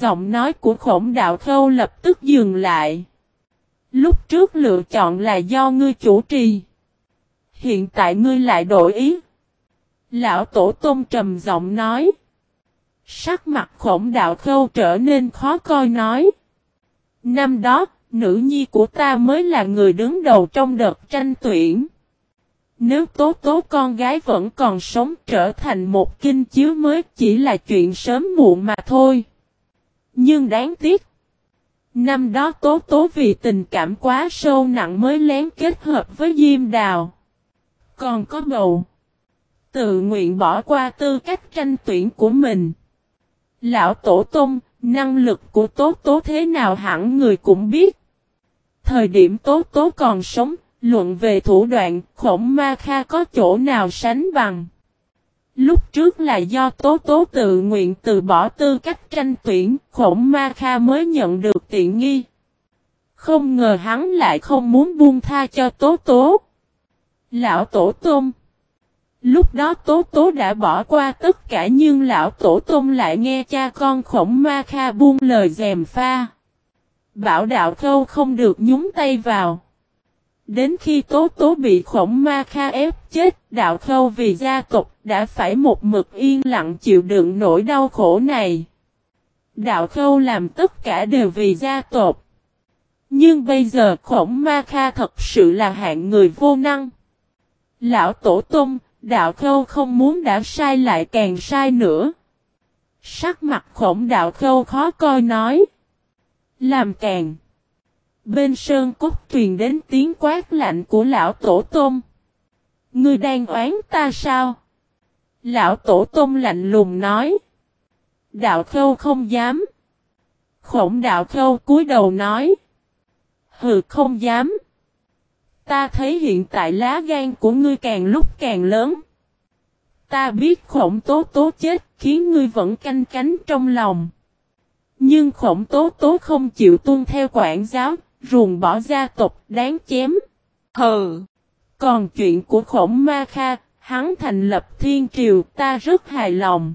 Giọng nói của khổng đạo khâu lập tức dừng lại. Lúc trước lựa chọn là do ngươi chủ trì. Hiện tại ngươi lại đổi ý. Lão Tổ Tôn trầm giọng nói. Sắc mặt khổng đạo khâu trở nên khó coi nói. Năm đó, nữ nhi của ta mới là người đứng đầu trong đợt tranh tuyển. Nếu tố tố con gái vẫn còn sống trở thành một kinh chiếu mới chỉ là chuyện sớm muộn mà thôi. Nhưng đáng tiếc. Năm đó tố tố vì tình cảm quá sâu nặng mới lén kết hợp với Diêm Đào. Còn có bầu. Tự nguyện bỏ qua tư cách tranh tuyển của mình. Lão Tổ Tông, năng lực của Tố Tố thế nào hẳn người cũng biết. Thời điểm Tố Tố còn sống, luận về thủ đoạn, khổng ma kha có chỗ nào sánh bằng. Lúc trước là do Tố Tố tự nguyện từ bỏ tư cách tranh tuyển, khổng ma kha mới nhận được tiện nghi. Không ngờ hắn lại không muốn buông tha cho Tố Tố. Lão Tổ tôm Lúc đó Tố Tố đã bỏ qua tất cả nhưng lão Tổ tôm lại nghe cha con khổng ma kha buông lời dèm pha. Bảo đạo khâu không được nhúng tay vào. Đến khi Tố Tố bị khổng ma kha ép chết, đạo khâu vì gia tộc đã phải một mực yên lặng chịu đựng nỗi đau khổ này. Đạo khâu làm tất cả đều vì gia tộc. Nhưng bây giờ khổng ma kha thật sự là hạng người vô năng. Lão Tổ Tông, đạo khâu không muốn đã sai lại càng sai nữa. Sắc mặt khổng đạo khâu khó coi nói. Làm càng. Bên sơn cốt truyền đến tiếng quát lạnh của lão tổ tôm. Ngươi đang oán ta sao? Lão tổ tôm lạnh lùng nói. Đạo khâu không dám. Khổng đạo khâu cúi đầu nói. Hừ không dám. Ta thấy hiện tại lá gan của ngươi càng lúc càng lớn. Ta biết khổng tố tố chết khiến ngươi vẫn canh cánh trong lòng. Nhưng khổng tố tố không chịu tuân theo quản giáo, ruồng bỏ gia tộc đáng chém. Hừ! Còn chuyện của khổng ma kha, hắn thành lập thiên triều ta rất hài lòng.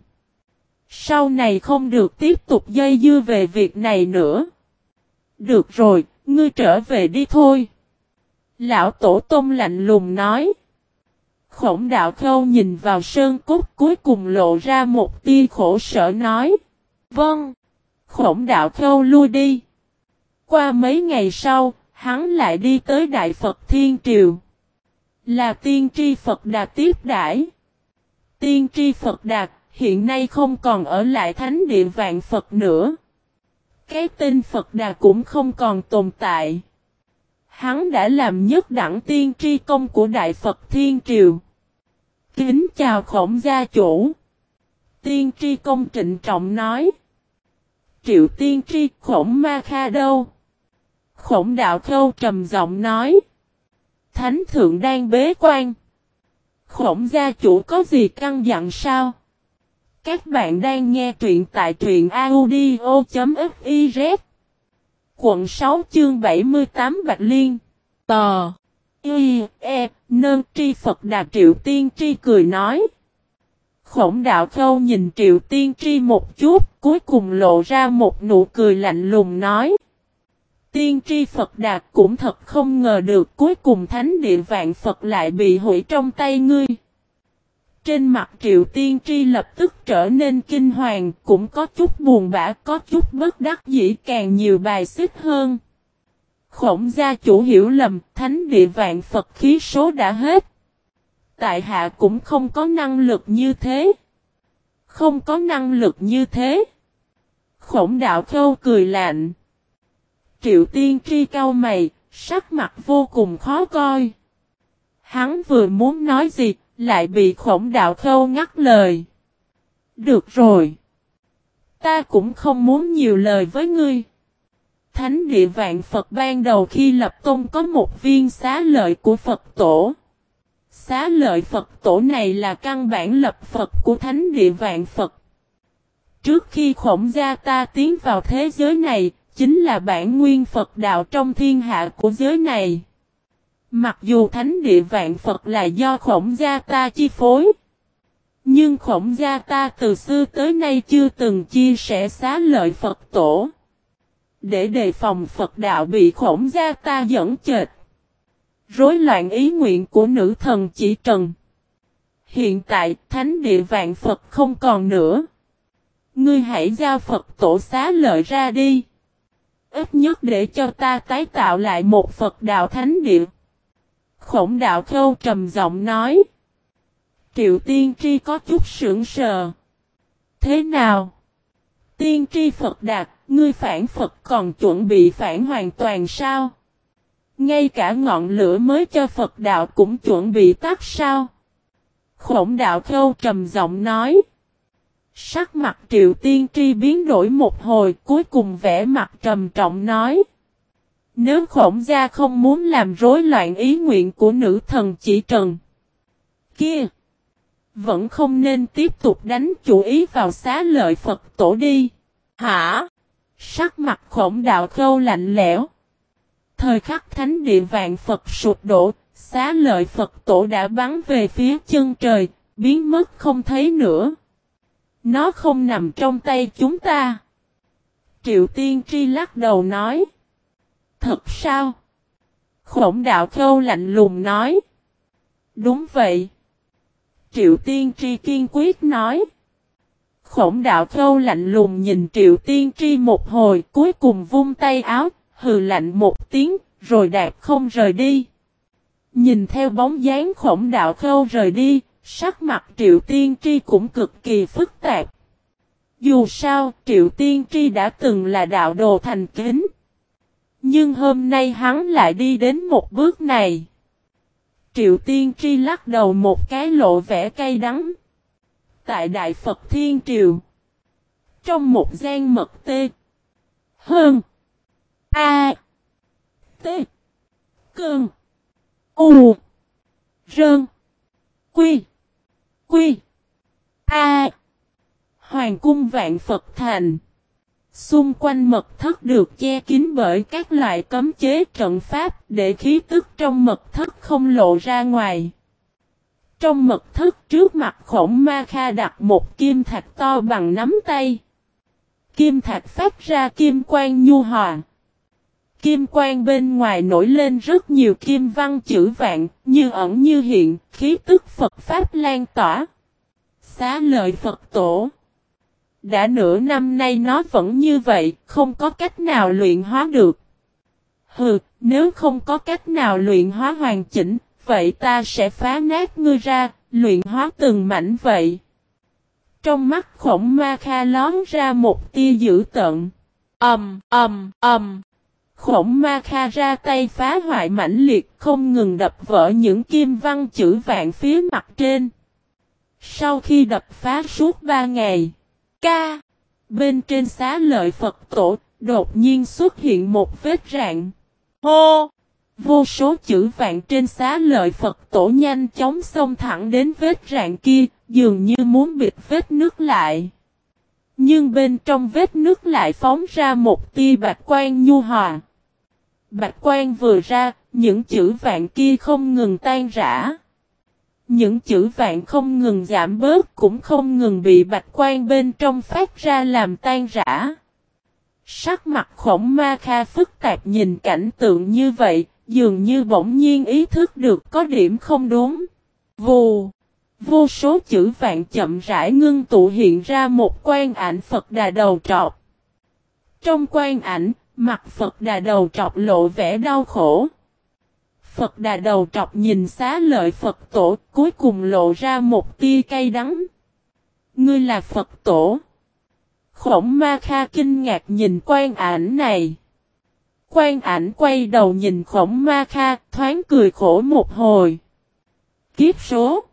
Sau này không được tiếp tục dây dưa về việc này nữa. Được rồi, ngươi trở về đi thôi. Lão Tổ Tông lạnh lùng nói. Khổng đạo khâu nhìn vào sơn cốt cuối cùng lộ ra một tia khổ sở nói. Vâng. Khổng đạo khâu lui đi. Qua mấy ngày sau, hắn lại đi tới Đại Phật Thiên Triều. Là tiên tri Phật Đạt tiếp đãi. Tiên tri Phật Đạt hiện nay không còn ở lại thánh địa vạn Phật nữa. Cái tên Phật Đạt cũng không còn tồn tại. Hắn đã làm nhất đẳng tiên tri công của Đại Phật Thiên Triều. Kính chào khổng gia chủ. Tiên tri công trịnh trọng nói. Triệu tiên tri khổng ma kha đâu? Khổng đạo khâu trầm giọng nói. Thánh thượng đang bế quan. Khổng gia chủ có gì căng dặn sao? Các bạn đang nghe truyện tại truyện audio.fiz Quận 6 chương 78 Bạch Liên. Tò. Y. E. Nơn Tri Phật Đà Triệu Tiên Tri cười nói. Khổng đạo khâu nhìn Triệu Tiên Tri một chút, Cuối cùng lộ ra một nụ cười lạnh lùng nói. Tiên tri Phật Đạt cũng thật không ngờ được cuối cùng thánh địa vạn Phật lại bị hủy trong tay ngươi. Trên mặt triệu tiên tri lập tức trở nên kinh hoàng, cũng có chút buồn bã, có chút bất đắc dĩ càng nhiều bài xích hơn. Khổng gia chủ hiểu lầm, thánh địa vạn Phật khí số đã hết. Tại hạ cũng không có năng lực như thế. Không có năng lực như thế. Khổng đạo khâu cười lạnh. Triệu tiên tri cao mày, sắc mặt vô cùng khó coi. Hắn vừa muốn nói gì, lại bị khổng đạo khâu ngắt lời. Được rồi. Ta cũng không muốn nhiều lời với ngươi. Thánh địa vạn Phật ban đầu khi lập tôn có một viên xá lợi của Phật tổ. Xá lợi Phật tổ này là căn bản lập Phật của Thánh địa vạn Phật. Trước khi khổng gia ta tiến vào thế giới này, chính là bản nguyên Phật đạo trong thiên hạ của giới này. Mặc dù thánh địa vạn Phật là do khổng gia ta chi phối. Nhưng khổng gia ta từ xưa tới nay chưa từng chia sẻ xá lợi Phật tổ. Để đề phòng Phật đạo bị khổng gia ta dẫn chệch. Rối loạn ý nguyện của nữ thần chỉ trần. Hiện tại, thánh địa vạn Phật không còn nữa. Ngươi hãy giao Phật tổ xá lợi ra đi. Ít nhất để cho ta tái tạo lại một Phật đạo thánh địa. Khổng đạo khâu trầm giọng nói. Triệu tiên tri có chút sững sờ. Thế nào? Tiên tri Phật đạt, ngươi phản Phật còn chuẩn bị phản hoàn toàn sao? Ngay cả ngọn lửa mới cho Phật đạo cũng chuẩn bị tắt sao? Khổng đạo khâu trầm giọng nói. Sắc mặt triệu tiên tri biến đổi một hồi cuối cùng vẽ mặt trầm trọng nói. Nếu khổng gia không muốn làm rối loạn ý nguyện của nữ thần chỉ trần. Kia! Vẫn không nên tiếp tục đánh chủ ý vào xá lợi Phật tổ đi. Hả? Sắc mặt khổng đạo khâu lạnh lẽo. Thời khắc thánh địa vạn Phật sụp đổ, xá lợi Phật tổ đã bắn về phía chân trời, biến mất không thấy nữa. Nó không nằm trong tay chúng ta. Triệu tiên tri lắc đầu nói. Thật sao? Khổng đạo khâu lạnh lùng nói. Đúng vậy. Triệu tiên tri kiên quyết nói. Khổng đạo khâu lạnh lùng nhìn triệu tiên tri một hồi cuối cùng vung tay áo, hừ lạnh một tiếng, rồi đạp không rời đi. Nhìn theo bóng dáng khổng đạo khâu rời đi, sắc mặt triệu tiên tri cũng cực kỳ phức tạp. Dù sao, triệu tiên tri đã từng là đạo đồ thành kính. Nhưng hôm nay hắn lại đi đến một bước này. Triệu tiên tri lắc đầu một cái lộ vẻ cay đắng. Tại Đại Phật Thiên Triều. Trong một gian mật tê. Hơn. A. T. Cơn. U. Rơn. Quy. Quy. A. Hoàng cung vạn Phật thành. Xung quanh mật thất được che kín bởi các loại cấm chế trận pháp để khí tức trong mật thất không lộ ra ngoài. Trong mật thất trước mặt khổng ma kha đặt một kim thạch to bằng nắm tay. Kim thạch phát ra kim quang nhu hòa. Kim quang bên ngoài nổi lên rất nhiều kim văn chữ vạn, như ẩn như hiện, khí tức Phật Pháp lan tỏa. Xá lợi Phật tổ. Đã nửa năm nay nó vẫn như vậy, không có cách nào luyện hóa được. Hừ, nếu không có cách nào luyện hóa hoàn chỉnh, vậy ta sẽ phá nát ngươi ra, luyện hóa từng mảnh vậy. Trong mắt khổng ma kha lón ra một tia dữ tận. âm âm âm Khổng ma kha ra tay phá hoại mãnh liệt không ngừng đập vỡ những kim văn chữ vạn phía mặt trên. Sau khi đập phá suốt ba ngày, ca, bên trên xá lợi Phật tổ, đột nhiên xuất hiện một vết rạn. Hô! Vô số chữ vạn trên xá lợi Phật tổ nhanh chóng xông thẳng đến vết rạn kia, dường như muốn bịt vết nước lại. Nhưng bên trong vết nước lại phóng ra một tia bạch quan nhu hòa. Bạch quan vừa ra, những chữ vạn kia không ngừng tan rã. Những chữ vạn không ngừng giảm bớt cũng không ngừng bị bạch quan bên trong phát ra làm tan rã. Sắc mặt khổng ma kha phức tạp nhìn cảnh tượng như vậy, dường như bỗng nhiên ý thức được có điểm không đúng. Vù! Vô số chữ vạn chậm rãi ngưng tụ hiện ra một quan ảnh Phật đà đầu trọc. Trong quan ảnh, mặt Phật đà đầu trọc lộ vẻ đau khổ. Phật đà đầu trọc nhìn xá lợi Phật tổ, cuối cùng lộ ra một tia cay đắng. Ngươi là Phật tổ. Khổng ma kha kinh ngạc nhìn quan ảnh này. Quan ảnh quay đầu nhìn khổng ma kha, thoáng cười khổ một hồi. Kiếp số.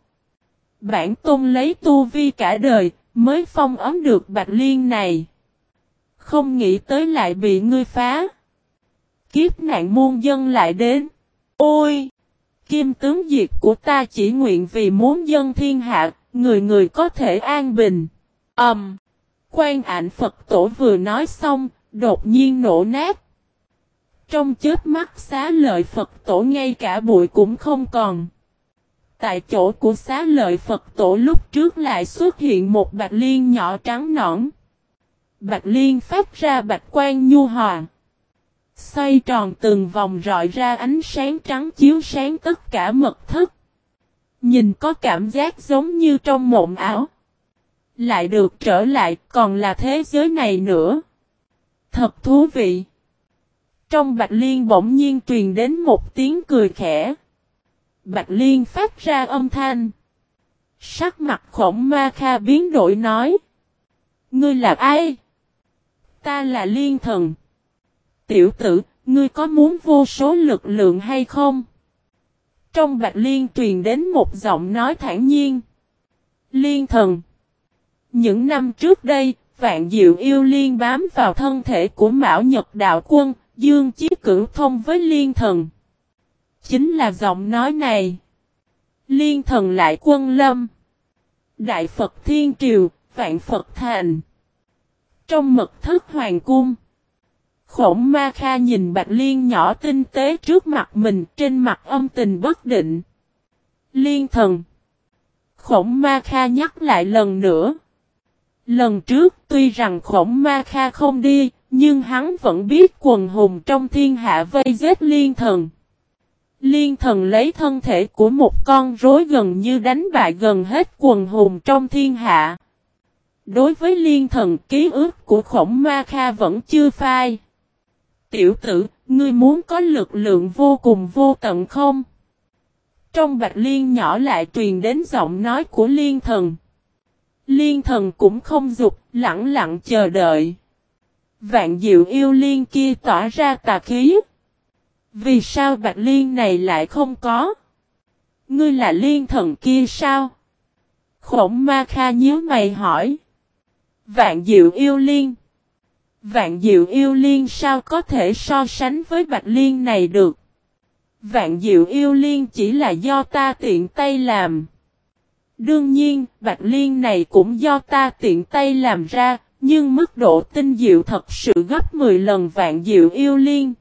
Bản tôn lấy tu vi cả đời, mới phong ấm được bạch liên này. Không nghĩ tới lại bị ngươi phá. Kiếp nạn muôn dân lại đến. Ôi! Kim tướng diệt của ta chỉ nguyện vì muốn dân thiên hạ, người người có thể an bình. Ẩm! Um, quan ảnh Phật tổ vừa nói xong, đột nhiên nổ nát. Trong chết mắt xá lợi Phật tổ ngay cả bụi cũng không còn. Tại chỗ của xá lợi Phật tổ lúc trước lại xuất hiện một bạch liên nhỏ trắng nõn. Bạch liên phát ra bạch quan nhu hòa. Xoay tròn từng vòng rọi ra ánh sáng trắng chiếu sáng tất cả mật thất. Nhìn có cảm giác giống như trong mộng ảo. Lại được trở lại, còn là thế giới này nữa. Thật thú vị. Trong Bạch Liên bỗng nhiên truyền đến một tiếng cười khẽ. Bạch Liên phát ra âm thanh. Sắc mặt khổng ma kha biến đổi nói. Ngươi là ai? Ta là Liên thần. Tiểu tử, ngươi có muốn vô số lực lượng hay không? Trong Bạch Liên truyền đến một giọng nói thản nhiên. Liên thần. Những năm trước đây, Vạn Diệu yêu liên bám vào thân thể của Mão Nhật Đạo Quân, Dương Chí Cửu thông với liên thần. Chính là giọng nói này. Liên thần lại quân lâm. Đại Phật Thiên Triều, Vạn Phật Thành. Trong mật thất hoàng cung. Khổng Ma Kha nhìn Bạch Liên nhỏ tinh tế trước mặt mình trên mặt âm tình bất định. Liên thần. Khổng Ma Kha nhắc lại lần nữa. Lần trước tuy rằng khổng Ma Kha không đi, nhưng hắn vẫn biết quần hùng trong thiên hạ vây giết liên thần. Liên thần lấy thân thể của một con rối gần như đánh bại gần hết quần hùng trong thiên hạ. Đối với liên thần ký ức của khổng ma kha vẫn chưa phai. Tiểu tử, ngươi muốn có lực lượng vô cùng vô tận không? Trong bạch liên nhỏ lại truyền đến giọng nói của liên thần. Liên thần cũng không dục, lặng lặng chờ đợi. Vạn diệu yêu liên kia tỏa ra tà khí. Vì sao bạch liên này lại không có? Ngươi là liên thần kia sao? Khổng ma kha nhớ mày hỏi. Vạn diệu yêu liên. Vạn diệu yêu liên sao có thể so sánh với bạch liên này được? Vạn diệu yêu liên chỉ là do ta tiện tay làm. Đương nhiên, bạch liên này cũng do ta tiện tay làm ra, nhưng mức độ tinh diệu thật sự gấp 10 lần vạn diệu yêu liên.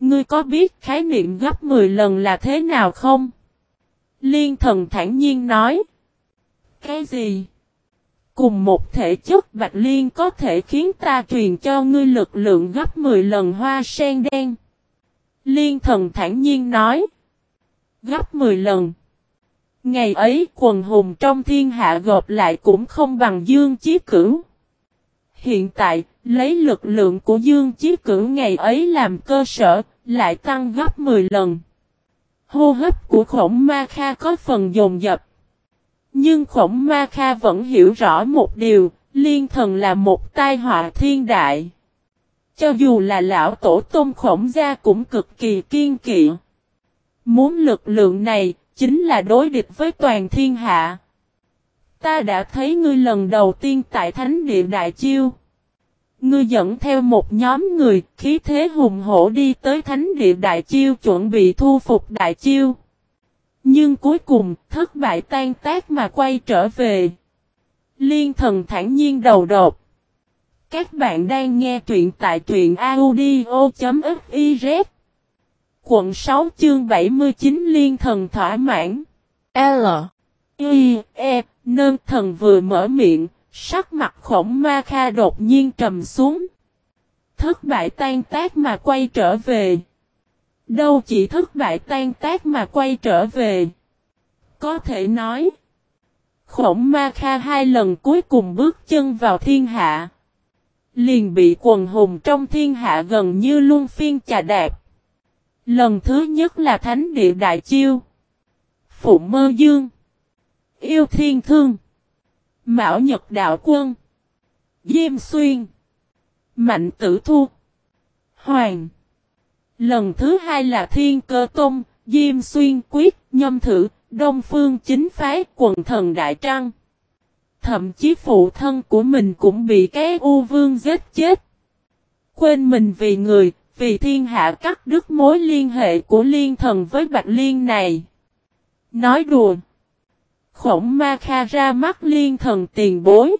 Ngươi có biết khái niệm gấp 10 lần là thế nào không? Liên thần thản nhiên nói. Cái gì? Cùng một thể chất bạch liên có thể khiến ta truyền cho ngươi lực lượng gấp 10 lần hoa sen đen. Liên thần thản nhiên nói. Gấp 10 lần. Ngày ấy quần hùng trong thiên hạ gộp lại cũng không bằng dương chí cửu. Hiện tại, lấy lực lượng của Dương Chí Cửu ngày ấy làm cơ sở, lại tăng gấp 10 lần. Hô hấp của khổng ma kha có phần dồn dập. Nhưng khổng ma kha vẫn hiểu rõ một điều, liên thần là một tai họa thiên đại. Cho dù là lão tổ tôn khổng gia cũng cực kỳ kiên kỵ. Muốn lực lượng này, chính là đối địch với toàn thiên hạ. Ta đã thấy ngươi lần đầu tiên tại Thánh Địa Đại Chiêu. Ngươi dẫn theo một nhóm người, khí thế hùng hổ đi tới Thánh Địa Đại Chiêu chuẩn bị thu phục Đại Chiêu. Nhưng cuối cùng, thất bại tan tác mà quay trở về. Liên thần thản nhiên đầu đột. Các bạn đang nghe truyện tại truyện audio.fiz Quận 6 chương 79 Liên thần thỏa mãn L I E Nơn thần vừa mở miệng, sắc mặt khổng ma kha đột nhiên trầm xuống. Thất bại tan tác mà quay trở về. Đâu chỉ thất bại tan tác mà quay trở về. Có thể nói. Khổng ma kha hai lần cuối cùng bước chân vào thiên hạ. Liền bị quần hùng trong thiên hạ gần như luôn phiên chà đạp. Lần thứ nhất là thánh địa đại chiêu. Phụ mơ dương. Yêu thiên thương. Mão Nhật Đạo Quân. Diêm Xuyên. Mạnh Tử Thu. Hoàng. Lần thứ hai là Thiên Cơ Tôn, Diêm Xuyên Quyết, Nhâm Thử, Đông Phương Chính Phái, Quần Thần Đại Trăng. Thậm chí phụ thân của mình cũng bị cái U Vương giết chết. Quên mình vì người, vì thiên hạ cắt đứt mối liên hệ của liên thần với Bạch Liên này. Nói đùa. Khổng ma kha ra mắt liên thần tiền bối.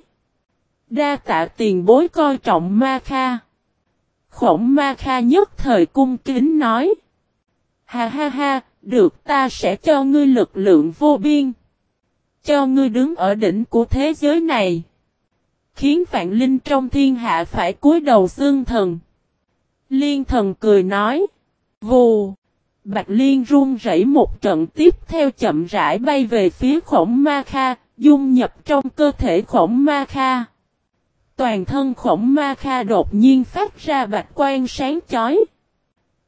Đa tạ tiền bối coi trọng ma kha. Khổng ma kha nhất thời cung kính nói. Ha ha ha, được ta sẽ cho ngươi lực lượng vô biên. Cho ngươi đứng ở đỉnh của thế giới này. Khiến vạn linh trong thiên hạ phải cúi đầu xương thần. Liên thần cười nói. Vù. Bạch Liên run rẩy một trận tiếp theo chậm rãi bay về phía khổng ma kha, dung nhập trong cơ thể khổng ma kha. Toàn thân khổng ma kha đột nhiên phát ra bạch quan sáng chói.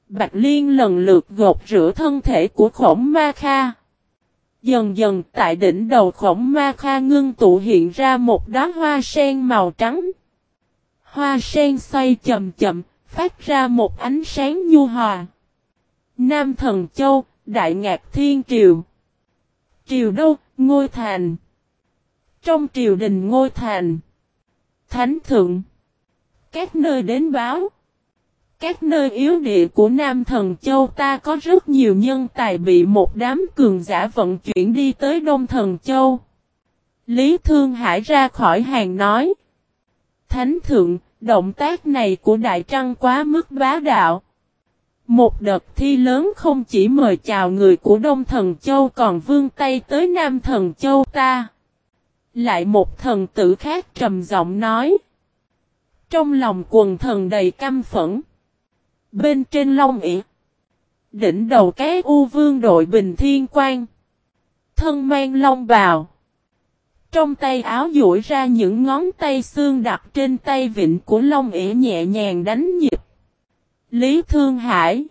Bạch Liên lần lượt gột rửa thân thể của khổng ma kha. Dần dần tại đỉnh đầu khổng ma kha ngưng tụ hiện ra một đóa hoa sen màu trắng. Hoa sen xoay chậm chậm, phát ra một ánh sáng nhu hòa. Nam Thần Châu, Đại Ngạc Thiên Triều. Triều đâu, Ngôi Thành. Trong triều đình Ngôi Thành. Thánh Thượng. Các nơi đến báo. Các nơi yếu địa của Nam Thần Châu ta có rất nhiều nhân tài bị một đám cường giả vận chuyển đi tới Đông Thần Châu. Lý Thương Hải ra khỏi hàng nói. Thánh Thượng, động tác này của Đại Trăng quá mức bá đạo. Một đợt thi lớn không chỉ mời chào người của Đông Thần Châu còn vương tay tới Nam Thần Châu ta. Lại một thần tử khác trầm giọng nói. Trong lòng quần thần đầy căm phẫn. Bên trên long ỉ. Đỉnh đầu cái u vương đội bình thiên quan. Thân mang long bào. Trong tay áo duỗi ra những ngón tay xương đặt trên tay vịnh của long ỉa nhẹ nhàng đánh nhịp. Lý Thương Hải.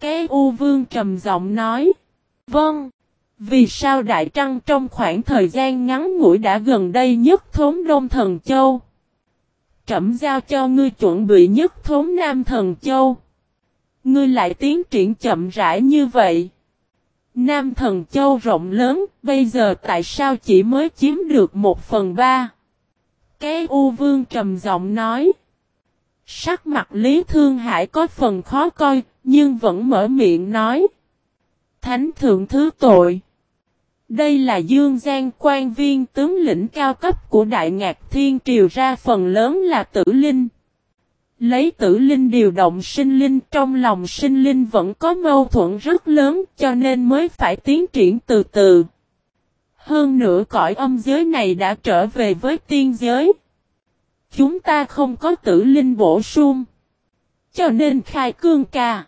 Cái U Vương trầm giọng nói. Vâng. Vì sao Đại Trăng trong khoảng thời gian ngắn ngủi đã gần đây nhất thốn Đông Thần Châu? Trẩm giao cho ngươi chuẩn bị nhất thốn Nam Thần Châu. Ngươi lại tiến triển chậm rãi như vậy. Nam Thần Châu rộng lớn, bây giờ tại sao chỉ mới chiếm được một phần ba? Cái U Vương trầm giọng nói. Sắc mặt Lý Thương Hải có phần khó coi, nhưng vẫn mở miệng nói. Thánh thượng thứ tội. Đây là Dương Giang quan viên tướng lĩnh cao cấp của Đại Ngạc Thiên Triều ra phần lớn là tử linh. Lấy tử linh điều động sinh linh, trong lòng sinh linh vẫn có mâu thuẫn rất lớn, cho nên mới phải tiến triển từ từ. Hơn nữa cõi âm giới này đã trở về với tiên giới. Chúng ta không có tử linh bổ sung. Cho nên khai cương ca.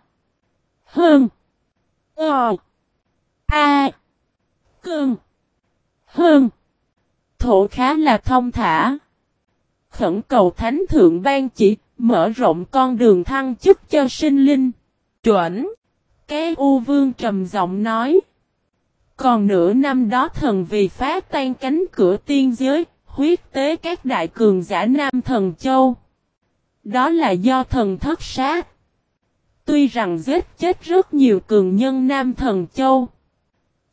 Hơn. Ờ. A. Cương. Hơn. Thổ khá là thông thả. Khẩn cầu thánh thượng ban chỉ, mở rộng con đường thăng chức cho sinh linh. Chuẩn. Cái U Vương trầm giọng nói. Còn nửa năm đó thần vì phá tan cánh cửa tiên giới, huyết tế các đại cường giả Nam Thần Châu. Đó là do thần thất sát. Tuy rằng giết chết rất nhiều cường nhân Nam Thần Châu.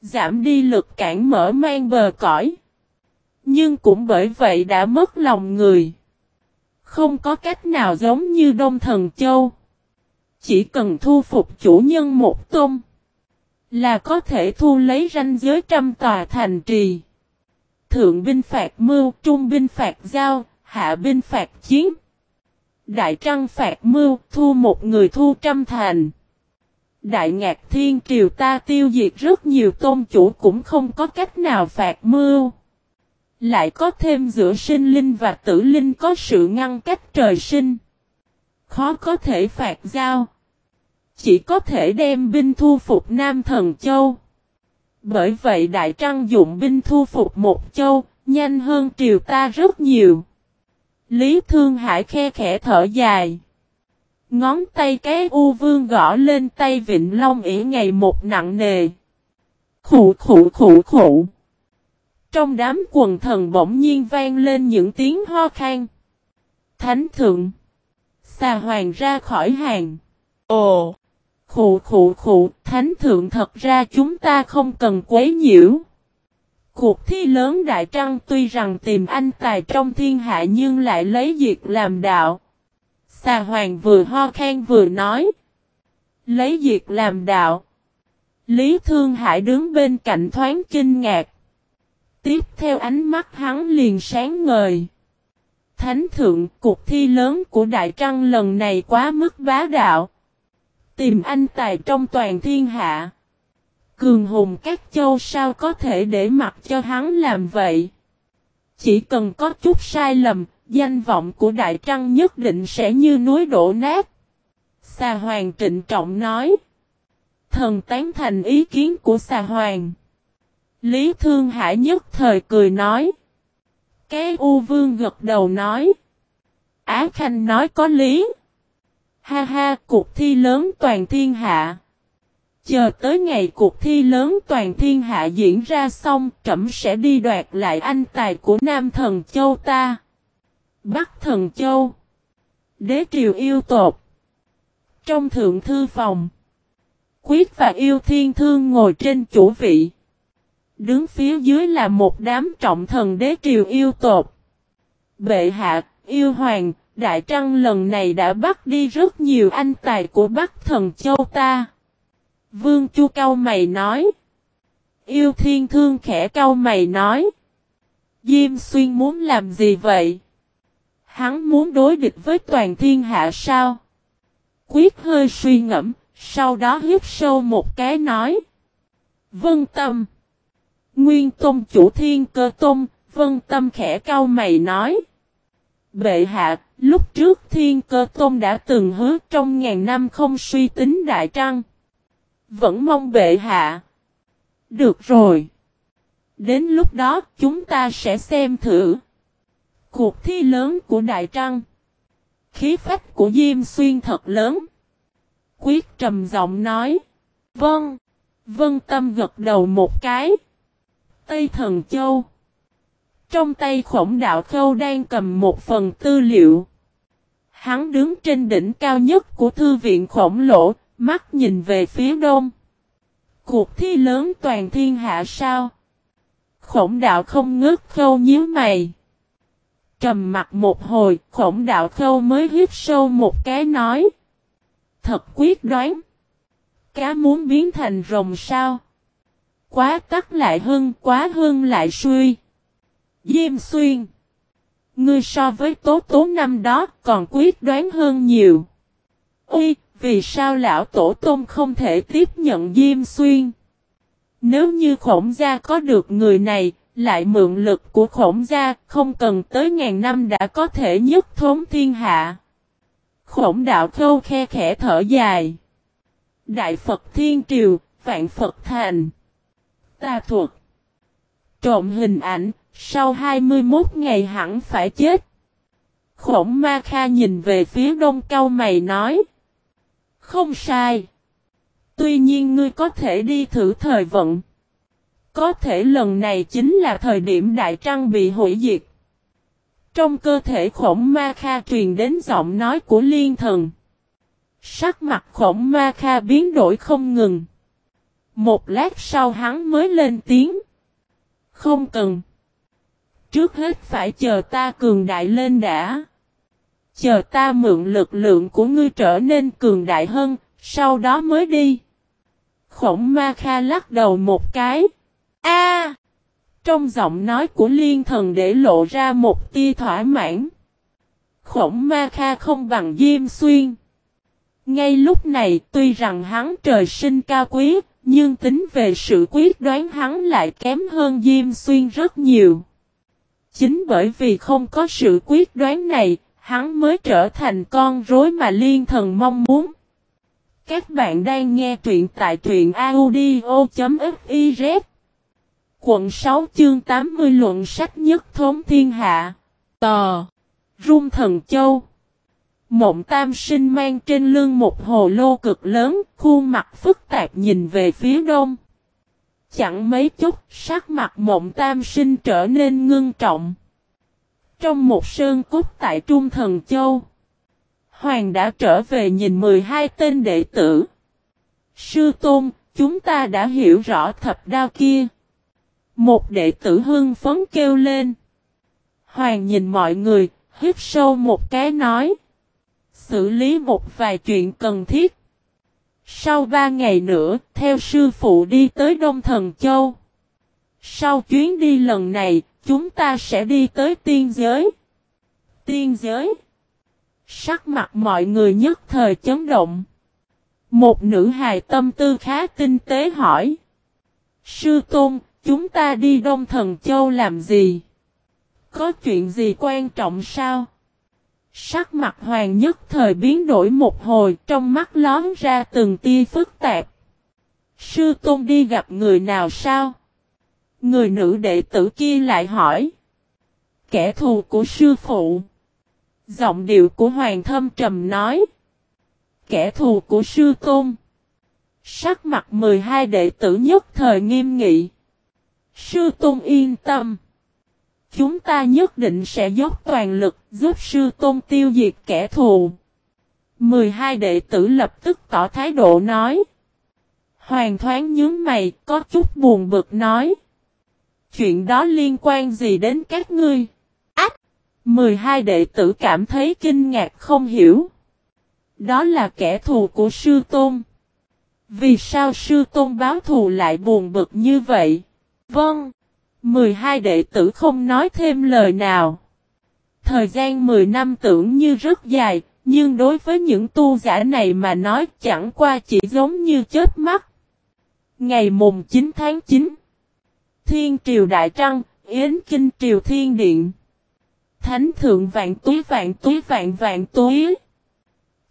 Giảm đi lực cản mở mang bờ cõi. Nhưng cũng bởi vậy đã mất lòng người. Không có cách nào giống như Đông Thần Châu. Chỉ cần thu phục chủ nhân một tôn. Là có thể thu lấy ranh giới trăm tòa thành trì thượng binh phạt mưu, trung binh phạt giao, hạ binh phạt chiến. Đại trăng phạt mưu, thu một người thu trăm thành. Đại ngạc thiên triều ta tiêu diệt rất nhiều tôn chủ cũng không có cách nào phạt mưu. Lại có thêm giữa sinh linh và tử linh có sự ngăn cách trời sinh. Khó có thể phạt giao. Chỉ có thể đem binh thu phục Nam Thần Châu. Bởi vậy Đại Trăng dụng binh thu phục một châu, nhanh hơn triều ta rất nhiều. Lý Thương Hải khe khẽ thở dài. Ngón tay cái u vương gõ lên tay Vịnh Long ỉ ngày một nặng nề. Khụ khụ khụ khụ. Trong đám quần thần bỗng nhiên vang lên những tiếng ho khan. Thánh thượng. Xà hoàng ra khỏi hàng. Ồ. Khụ khụ khụ, thánh thượng thật ra chúng ta không cần quấy nhiễu. Cuộc thi lớn đại trăng tuy rằng tìm anh tài trong thiên hạ nhưng lại lấy diệt làm đạo. Xà hoàng vừa ho khen vừa nói. Lấy diệt làm đạo. Lý Thương Hải đứng bên cạnh thoáng kinh ngạc. Tiếp theo ánh mắt hắn liền sáng ngời. Thánh thượng, cuộc thi lớn của Đại Trăng lần này quá mức bá đạo. Tìm anh tài trong toàn thiên hạ. Cường hùng các châu sao có thể để mặc cho hắn làm vậy? Chỉ cần có chút sai lầm, danh vọng của Đại Trăng nhất định sẽ như núi đổ nát. Xà Hoàng trịnh trọng nói. Thần tán thành ý kiến của xà Hoàng. Lý Thương Hải nhất thời cười nói. Cái U Vương gật đầu nói. Á Khanh nói có lý. Ha ha, cuộc thi lớn toàn thiên hạ. Chờ tới ngày cuộc thi lớn toàn thiên hạ diễn ra xong, trẫm sẽ đi đoạt lại anh tài của Nam Thần Châu ta. Bắc Thần Châu. Đế triều yêu tột. Trong thượng thư phòng. Quyết và yêu thiên thương ngồi trên chủ vị. Đứng phía dưới là một đám trọng thần đế triều yêu tột. Bệ hạ, yêu hoàng, đại trăng lần này đã bắt đi rất nhiều anh tài của Bắc Thần Châu ta. Vương Chu Cao Mày nói. Yêu thiên thương khẽ Cao Mày nói. Diêm xuyên muốn làm gì vậy? Hắn muốn đối địch với toàn thiên hạ sao? Quyết hơi suy ngẫm, sau đó hít sâu một cái nói. Vân Tâm. Nguyên Tôn chủ thiên cơ Tôn, Vân Tâm khẽ cao mày nói. Bệ hạ, lúc trước thiên cơ Tôn đã từng hứa trong ngàn năm không suy tính đại trăng. Vẫn mong bệ hạ. Được rồi. Đến lúc đó chúng ta sẽ xem thử. Cuộc thi lớn của Đại Trăng. Khí phách của Diêm Xuyên thật lớn. Quyết trầm giọng nói. Vâng. Vân Tâm gật đầu một cái. Tây Thần Châu. Trong tay khổng đạo khâu đang cầm một phần tư liệu. Hắn đứng trên đỉnh cao nhất của thư viện khổng lỗ mắt nhìn về phía đông. Cuộc thi lớn toàn thiên hạ sao? Khổng đạo không ngớt khâu nhíu mày. Trầm mặt một hồi, khổng đạo khâu mới hiếp sâu một cái nói. Thật quyết đoán. Cá muốn biến thành rồng sao? Quá cắt lại hưng, quá hưng lại suy. Diêm xuyên. Ngươi so với tố tố năm đó còn quyết đoán hơn nhiều. Ui, vì sao lão tổ tôm không thể tiếp nhận Diêm Xuyên? Nếu như khổng gia có được người này, lại mượn lực của khổng gia, không cần tới ngàn năm đã có thể nhất thống thiên hạ. Khổng đạo khâu khe khẽ thở dài. Đại Phật Thiên Triều, Vạn Phật Thành. Ta thuộc Trộm hình ảnh, sau 21 ngày hẳn phải chết. Khổng Ma Kha nhìn về phía đông cao mày nói. Không sai. Tuy nhiên ngươi có thể đi thử thời vận. Có thể lần này chính là thời điểm Đại Trăng bị hủy diệt. Trong cơ thể khổng ma kha truyền đến giọng nói của liên thần. Sắc mặt khổng ma kha biến đổi không ngừng. Một lát sau hắn mới lên tiếng. Không cần. Trước hết phải chờ ta cường đại lên đã. Chờ ta mượn lực lượng của ngươi trở nên cường đại hơn, sau đó mới đi. Khổng ma kha lắc đầu một cái. A! trong giọng nói của liên thần để lộ ra một tia thỏa mãn. Khổng ma kha không bằng Diêm Xuyên. Ngay lúc này tuy rằng hắn trời sinh cao quý, nhưng tính về sự quyết đoán hắn lại kém hơn Diêm Xuyên rất nhiều. Chính bởi vì không có sự quyết đoán này, hắn mới trở thành con rối mà liên thần mong muốn. Các bạn đang nghe truyện tại truyện audio.fiz Quận 6 chương 80 luận sách nhất thống thiên hạ. Tò. Rung thần châu. Mộng tam sinh mang trên lưng một hồ lô cực lớn, khuôn mặt phức tạp nhìn về phía đông. Chẳng mấy chút, sắc mặt mộng tam sinh trở nên ngưng trọng. Trong một sơn cốt tại Trung Thần Châu, Hoàng đã trở về nhìn 12 tên đệ tử. Sư Tôn, chúng ta đã hiểu rõ thập đao kia. Một đệ tử hưng phấn kêu lên. Hoàng nhìn mọi người, hít sâu một cái nói. Xử lý một vài chuyện cần thiết. Sau ba ngày nữa, theo sư phụ đi tới Đông Thần Châu. Sau chuyến đi lần này, chúng ta sẽ đi tới tiên giới. Tiên giới. Sắc mặt mọi người nhất thời chấn động. Một nữ hài tâm tư khá tinh tế hỏi. Sư Tôn, chúng ta đi Đông Thần Châu làm gì? Có chuyện gì quan trọng sao? Sắc mặt hoàng nhất thời biến đổi một hồi, trong mắt lón ra từng tia phức tạp. Sư Tôn đi gặp người nào sao? Người nữ đệ tử kia lại hỏi. Kẻ thù của sư phụ. Giọng điệu của hoàng thâm trầm nói. Kẻ thù của sư Tôn. Sắc mặt 12 đệ tử nhất thời nghiêm nghị. Sư Tôn yên tâm. Chúng ta nhất định sẽ dốc toàn lực giúp sư Tôn tiêu diệt kẻ thù. 12 đệ tử lập tức tỏ thái độ nói. Hoàng thoáng nhướng mày, có chút buồn bực nói. Chuyện đó liên quan gì đến các ngươi? Ách! 12 đệ tử cảm thấy kinh ngạc không hiểu. Đó là kẻ thù của sư tôn. Vì sao sư tôn báo thù lại buồn bực như vậy? Vâng. 12 đệ tử không nói thêm lời nào. Thời gian 10 năm tưởng như rất dài, nhưng đối với những tu giả này mà nói chẳng qua chỉ giống như chết mắt. Ngày mùng 9 tháng 9 Thiên triều đại trăng, Yến kinh triều thiên điện Thánh thượng vạn túi vạn túi vạn vạn túi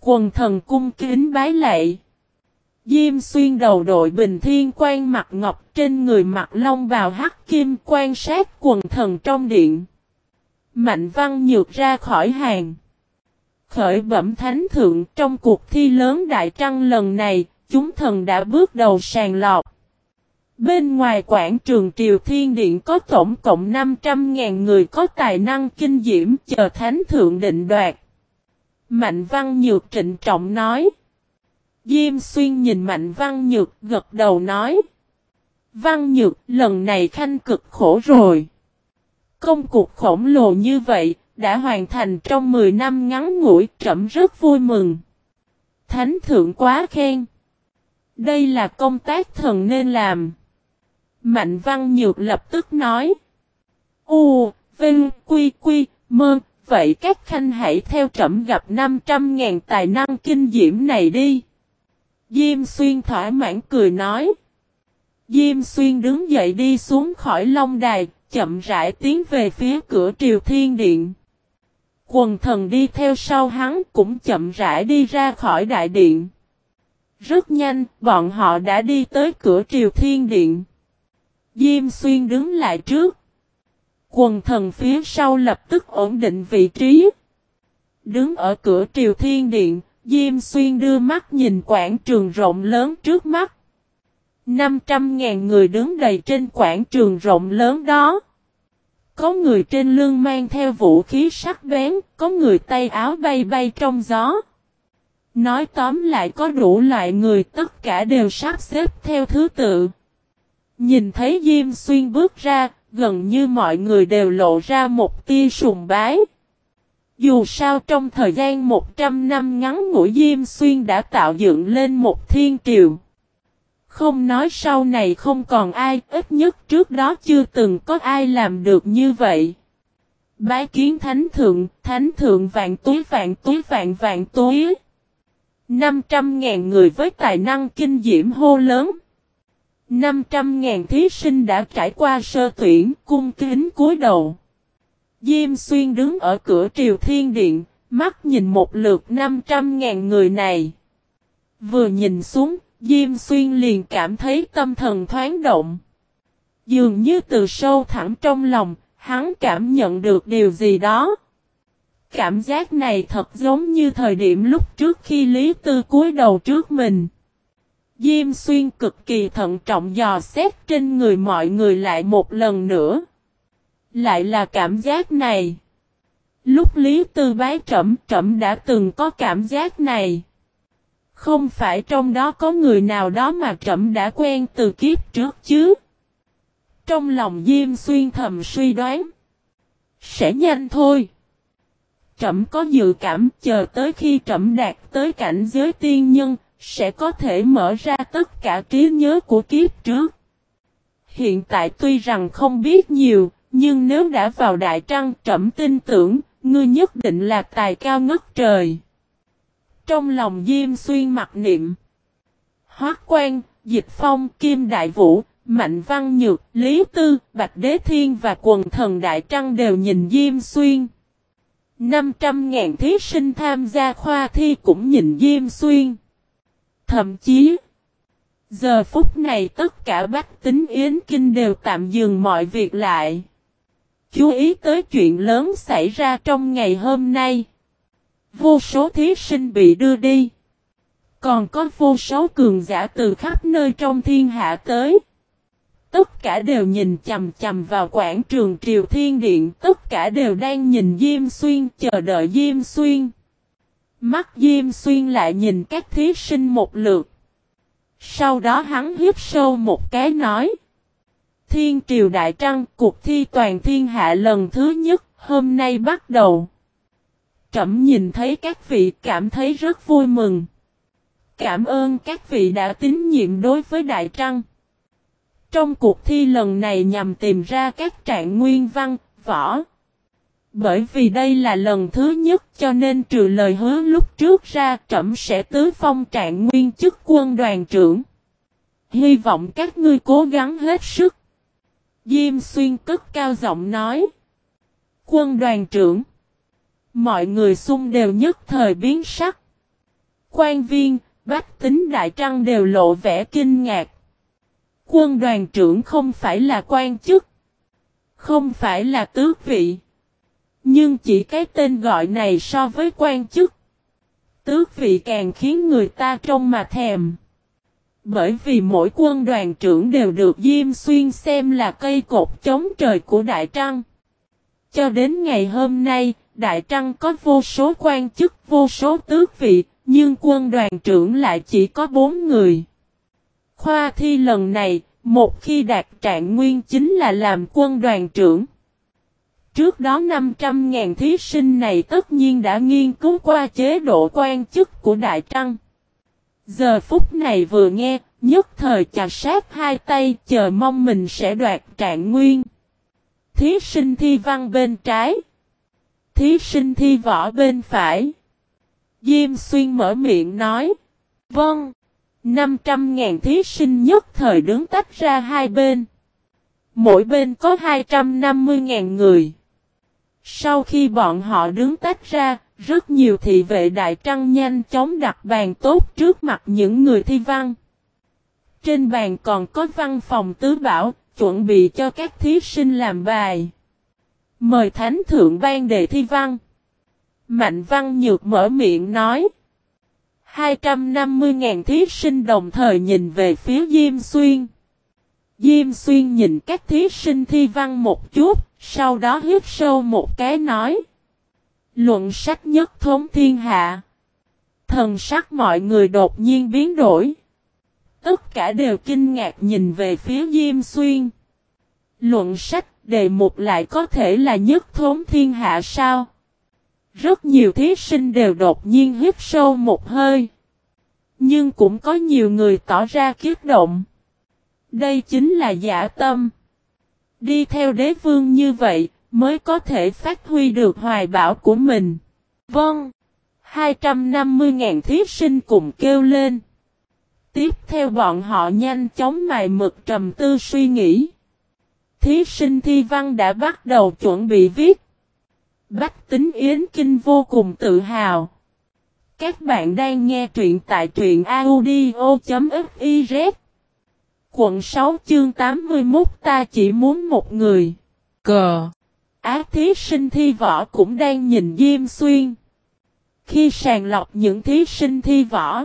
Quần thần cung kính bái lạy Diêm xuyên đầu đội bình thiên quan mặt ngọc trên người mặt long vào hắc kim quan sát quần thần trong điện. Mạnh văn nhược ra khỏi hàng. Khởi bẩm thánh thượng trong cuộc thi lớn đại trăng lần này, chúng thần đã bước đầu sàng lọc. Bên ngoài quảng trường Triều Thiên Điện có tổng cộng 500.000 người có tài năng kinh diễm chờ thánh thượng định đoạt. Mạnh văn nhược trịnh trọng nói. Diêm xuyên nhìn Mạnh Văn Nhược gật đầu nói. Văn Nhược lần này khanh cực khổ rồi. Công cuộc khổng lồ như vậy đã hoàn thành trong 10 năm ngắn ngủi trẫm rất vui mừng. Thánh thượng quá khen. Đây là công tác thần nên làm. Mạnh Văn Nhược lập tức nói. U, Vinh, Quy, Quy, Mơ, vậy các khanh hãy theo trẫm gặp 500.000 tài năng kinh diễm này đi. Diêm xuyên thỏa mãn cười nói. Diêm xuyên đứng dậy đi xuống khỏi long đài, chậm rãi tiến về phía cửa triều thiên điện. Quần thần đi theo sau hắn cũng chậm rãi đi ra khỏi đại điện. Rất nhanh, bọn họ đã đi tới cửa triều thiên điện. Diêm xuyên đứng lại trước. Quần thần phía sau lập tức ổn định vị trí. Đứng ở cửa triều thiên điện, Diêm xuyên đưa mắt nhìn quảng trường rộng lớn trước mắt. 500.000 người đứng đầy trên quảng trường rộng lớn đó. Có người trên lưng mang theo vũ khí sắc bén, có người tay áo bay bay trong gió. Nói tóm lại có đủ loại người tất cả đều sắp xếp theo thứ tự. Nhìn thấy Diêm Xuyên bước ra, gần như mọi người đều lộ ra một tia sùng bái. Dù sao trong thời gian 100 năm ngắn ngủi Diêm Xuyên đã tạo dựng lên một thiên triều. Không nói sau này không còn ai, ít nhất trước đó chưa từng có ai làm được như vậy. Bái kiến thánh thượng, thánh thượng vạn túi vạn túi vạn vạn túi. 500.000 người với tài năng kinh diễm hô lớn. 500.000 thí sinh đã trải qua sơ tuyển, cung kính cúi đầu. Diêm xuyên đứng ở cửa triều thiên điện, mắt nhìn một lượt 500.000 người này. Vừa nhìn xuống, Diêm xuyên liền cảm thấy tâm thần thoáng động. Dường như từ sâu thẳm trong lòng, hắn cảm nhận được điều gì đó. Cảm giác này thật giống như thời điểm lúc trước khi Lý Tư cúi đầu trước mình. Diêm xuyên cực kỳ thận trọng dò xét trên người mọi người lại một lần nữa. Lại là cảm giác này. Lúc Lý Tư bái trẩm trẩm đã từng có cảm giác này. Không phải trong đó có người nào đó mà trẩm đã quen từ kiếp trước chứ. Trong lòng Diêm Xuyên thầm suy đoán. Sẽ nhanh thôi. Trẩm có dự cảm chờ tới khi trẩm đạt tới cảnh giới tiên nhân, sẽ có thể mở ra tất cả trí nhớ của kiếp trước. Hiện tại tuy rằng không biết nhiều, nhưng nếu đã vào đại trăng trẫm tin tưởng, ngươi nhất định là tài cao ngất trời. Trong lòng Diêm Xuyên mặc niệm. Hoác quan, Dịch Phong, Kim Đại Vũ, Mạnh Văn Nhược, Lý Tư, Bạch Đế Thiên và quần thần Đại Trăng đều nhìn Diêm Xuyên. 500.000 thí sinh tham gia khoa thi cũng nhìn Diêm Xuyên. Thậm chí, giờ phút này tất cả bách tính Yến Kinh đều tạm dừng mọi việc lại. Chú ý tới chuyện lớn xảy ra trong ngày hôm nay. Vô số thí sinh bị đưa đi. Còn có vô số cường giả từ khắp nơi trong thiên hạ tới. Tất cả đều nhìn chầm chầm vào quảng trường Triều Thiên Điện. Tất cả đều đang nhìn Diêm Xuyên, chờ đợi Diêm Xuyên. Mắt Diêm Xuyên lại nhìn các thí sinh một lượt. Sau đó hắn hiếp sâu một cái nói. Thiên Triều Đại Trăng cuộc thi toàn thiên hạ lần thứ nhất hôm nay bắt đầu. Trẩm nhìn thấy các vị cảm thấy rất vui mừng. Cảm ơn các vị đã tín nhiệm đối với Đại Trăng. Trong cuộc thi lần này nhằm tìm ra các trạng nguyên văn, võ. Bởi vì đây là lần thứ nhất cho nên trừ lời hứa lúc trước ra trẫm sẽ tứ phong trạng nguyên chức quân đoàn trưởng. Hy vọng các ngươi cố gắng hết sức. Diêm xuyên cất cao giọng nói. Quân đoàn trưởng. Mọi người xung đều nhất thời biến sắc. Quan viên, bách tính đại trăng đều lộ vẻ kinh ngạc. Quân đoàn trưởng không phải là quan chức. Không phải là tước vị. Nhưng chỉ cái tên gọi này so với quan chức. Tước vị càng khiến người ta trông mà thèm. Bởi vì mỗi quân đoàn trưởng đều được Diêm Xuyên xem là cây cột chống trời của Đại Trăng. Cho đến ngày hôm nay, Đại Trăng có vô số quan chức, vô số tước vị, nhưng quân đoàn trưởng lại chỉ có bốn người. Khoa thi lần này, một khi đạt trạng nguyên chính là làm quân đoàn trưởng. Trước đó 500.000 thí sinh này tất nhiên đã nghiên cứu qua chế độ quan chức của Đại Trăng. Giờ phút này vừa nghe, nhất thời chặt sát hai tay chờ mong mình sẽ đoạt trạng nguyên. Thí sinh thi văn bên trái. Thí sinh thi võ bên phải. Diêm xuyên mở miệng nói. Vâng. 500.000 thí sinh nhất thời đứng tách ra hai bên. Mỗi bên có 250.000 người. Sau khi bọn họ đứng tách ra, rất nhiều thị vệ đại trăng nhanh chóng đặt bàn tốt trước mặt những người thi văn. Trên bàn còn có văn phòng tứ bảo, chuẩn bị cho các thí sinh làm bài. Mời Thánh Thượng ban đề thi văn. Mạnh Văn Nhược mở miệng nói. 250.000 thí sinh đồng thời nhìn về phía Diêm Xuyên. Diêm Xuyên nhìn các thí sinh thi văn một chút, sau đó hít sâu một cái nói. Luận sách nhất thống thiên hạ. Thần sắc mọi người đột nhiên biến đổi. Tất cả đều kinh ngạc nhìn về phía Diêm Xuyên. Luận sách đề mục lại có thể là nhất thống thiên hạ sao? Rất nhiều thí sinh đều đột nhiên hít sâu một hơi. Nhưng cũng có nhiều người tỏ ra kiếp động. Đây chính là giả tâm. Đi theo đế vương như vậy, mới có thể phát huy được hoài bão của mình. Vâng. 250.000 thí sinh cùng kêu lên. Tiếp theo bọn họ nhanh chóng mài mực trầm tư suy nghĩ. Thí sinh thi văn đã bắt đầu chuẩn bị viết. Bách tính Yến Kinh vô cùng tự hào. Các bạn đang nghe truyện tại truyện audio.fiz. Quận 6 chương 81 ta chỉ muốn một người. Cờ. Á thí sinh thi võ cũng đang nhìn Diêm Xuyên. Khi sàng lọc những thí sinh thi võ.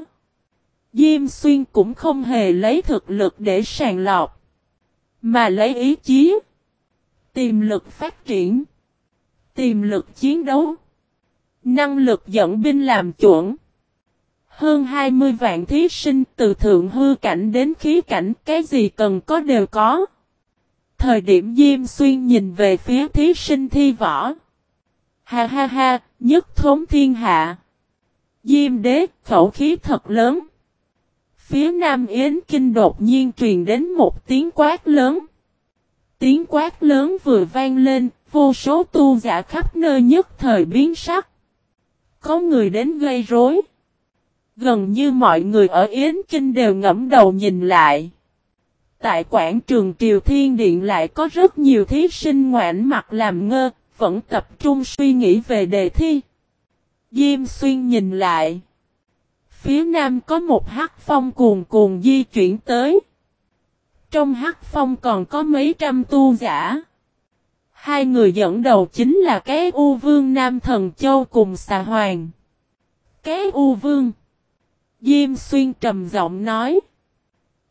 Diêm Xuyên cũng không hề lấy thực lực để sàng lọc. Mà lấy ý chí. Tiềm lực phát triển. Tiềm lực chiến đấu. Năng lực dẫn binh làm chuẩn. Hơn 20 vạn thí sinh từ thượng hư cảnh đến khí cảnh, cái gì cần có đều có. Thời điểm Diêm Xuyên nhìn về phía thí sinh thi võ. Ha ha ha, nhất thống thiên hạ. Diêm đế khẩu khí thật lớn. Phía Nam Yến Kinh đột nhiên truyền đến một tiếng quát lớn. Tiếng quát lớn vừa vang lên, vô số tu giả khắp nơi nhất thời biến sắc. Có người đến gây rối. Gần như mọi người ở Yến Kinh đều ngẫm đầu nhìn lại tại quảng trường Triều Thiên Điện lại có rất nhiều thí sinh ngoãn mặt làm ngơ, vẫn tập trung suy nghĩ về đề thi. Diêm xuyên nhìn lại. Phía nam có một hắc phong cuồn cuồn di chuyển tới. Trong hắc phong còn có mấy trăm tu giả. Hai người dẫn đầu chính là cái U Vương Nam Thần Châu cùng xà hoàng. Cái U Vương. Diêm xuyên trầm giọng nói.